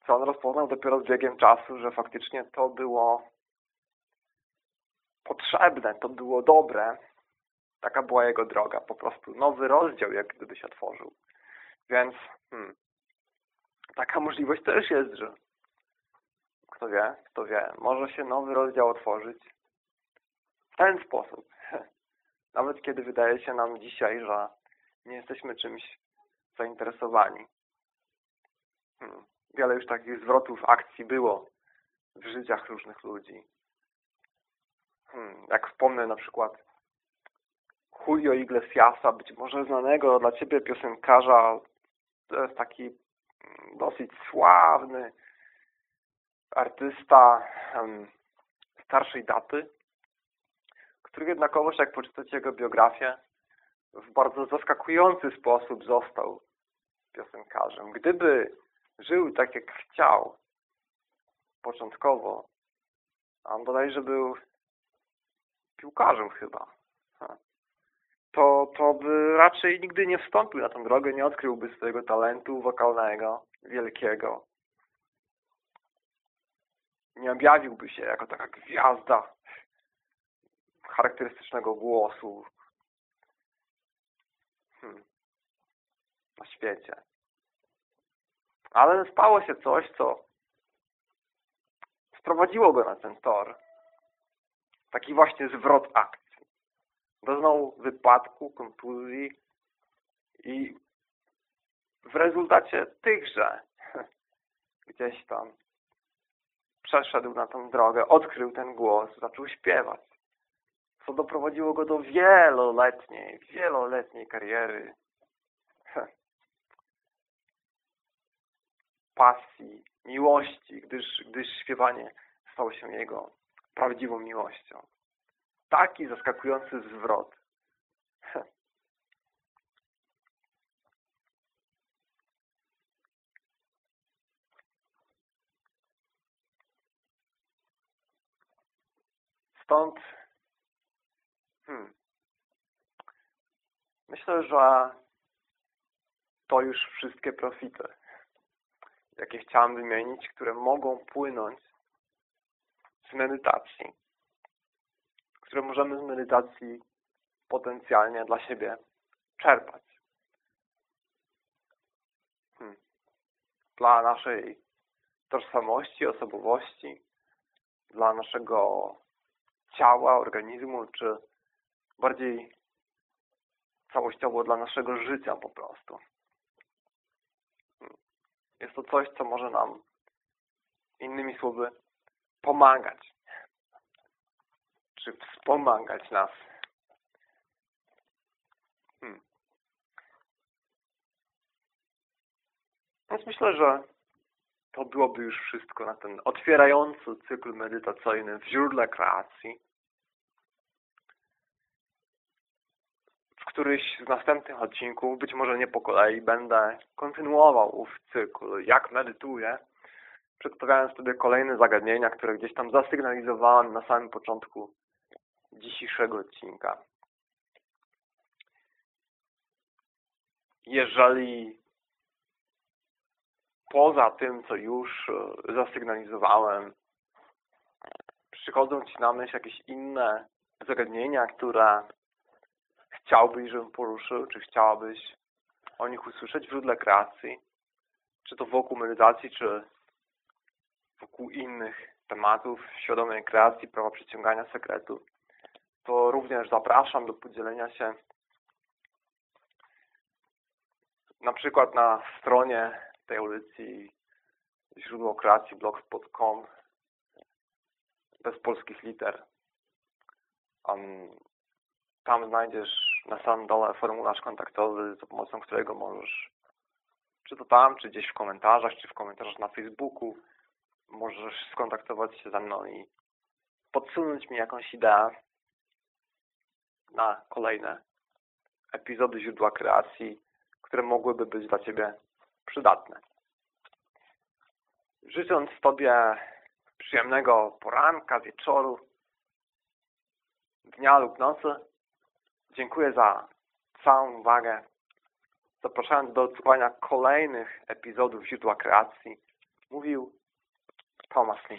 Co on rozpoznał dopiero z biegiem czasu, że faktycznie to było potrzebne, to było dobre. Taka była jego droga, po prostu nowy rozdział, jak gdyby się otworzył. Więc hmm, taka możliwość też jest, że kto wie, kto wie, może się nowy rozdział otworzyć w ten sposób. Nawet kiedy wydaje się nam dzisiaj, że nie jesteśmy czymś zainteresowani. Hmm. Wiele już takich zwrotów akcji było w życiach różnych ludzi. Hmm. Jak wspomnę na przykład Julio Iglesiasa, być może znanego dla Ciebie piosenkarza, to jest taki dosyć sławny artysta um, starszej daty, który jednakowoż, jak poczytacie jego biografię, w bardzo zaskakujący sposób został piosenkarzem. Gdyby żył tak, jak chciał początkowo, a on bodajże był piłkarzem chyba, to, to by raczej nigdy nie wstąpił na tę drogę, nie odkryłby swojego talentu wokalnego, wielkiego. Nie objawiłby się jako taka gwiazda charakterystycznego głosu hmm. Na świecie. Ale stało się coś, co sprowadziło go na ten tor. Taki właśnie zwrot akcji. Doznał wypadku, kontuzji i w rezultacie tychże gdzieś tam przeszedł na tą drogę, odkrył ten głos, zaczął śpiewać co doprowadziło go do wieloletniej, wieloletniej kariery pasji, miłości, gdyż, gdyż śpiewanie stało się jego prawdziwą miłością. Taki zaskakujący zwrot. Stąd Hmm. Myślę, że to już wszystkie profity, jakie chciałem wymienić, które mogą płynąć z medytacji, które możemy z medytacji potencjalnie dla siebie czerpać. Hmm. Dla naszej tożsamości, osobowości, dla naszego ciała, organizmu, czy bardziej całościowo dla naszego życia po prostu. Jest to coś, co może nam, innymi słowy, pomagać. Czy wspomagać nas. Hmm. Więc myślę, że to byłoby już wszystko na ten otwierający cykl medytacyjny w źródle kreacji. Któryś z następnych odcinków, być może nie po kolei, będę kontynuował ów cykl, jak medytuję, przedstawiając sobie kolejne zagadnienia, które gdzieś tam zasygnalizowałem na samym początku dzisiejszego odcinka. Jeżeli poza tym, co już e, zasygnalizowałem, przychodzą Ci na myśl jakieś inne zagadnienia, które chciałbyś, żebym poruszył, czy chciałabyś o nich usłyszeć w źródle kreacji, czy to wokół medytacji, czy wokół innych tematów świadomej kreacji, prawa przyciągania sekretu, to również zapraszam do podzielenia się na przykład na stronie tej audycji źródło kreacji blogspot.com bez polskich liter. Tam znajdziesz na samym dole formularz kontaktowy, za pomocą którego możesz, czy to tam, czy gdzieś w komentarzach, czy w komentarzach na Facebooku, możesz skontaktować się ze mną i podsunąć mi jakąś ideę na kolejne epizody źródła kreacji, które mogłyby być dla Ciebie przydatne. Życząc Tobie przyjemnego poranka, wieczoru, dnia lub nocy, Dziękuję za całą uwagę. Zapraszając do odsłuchania kolejnych epizodów Źródła Kreacji, mówił Thomas Lee.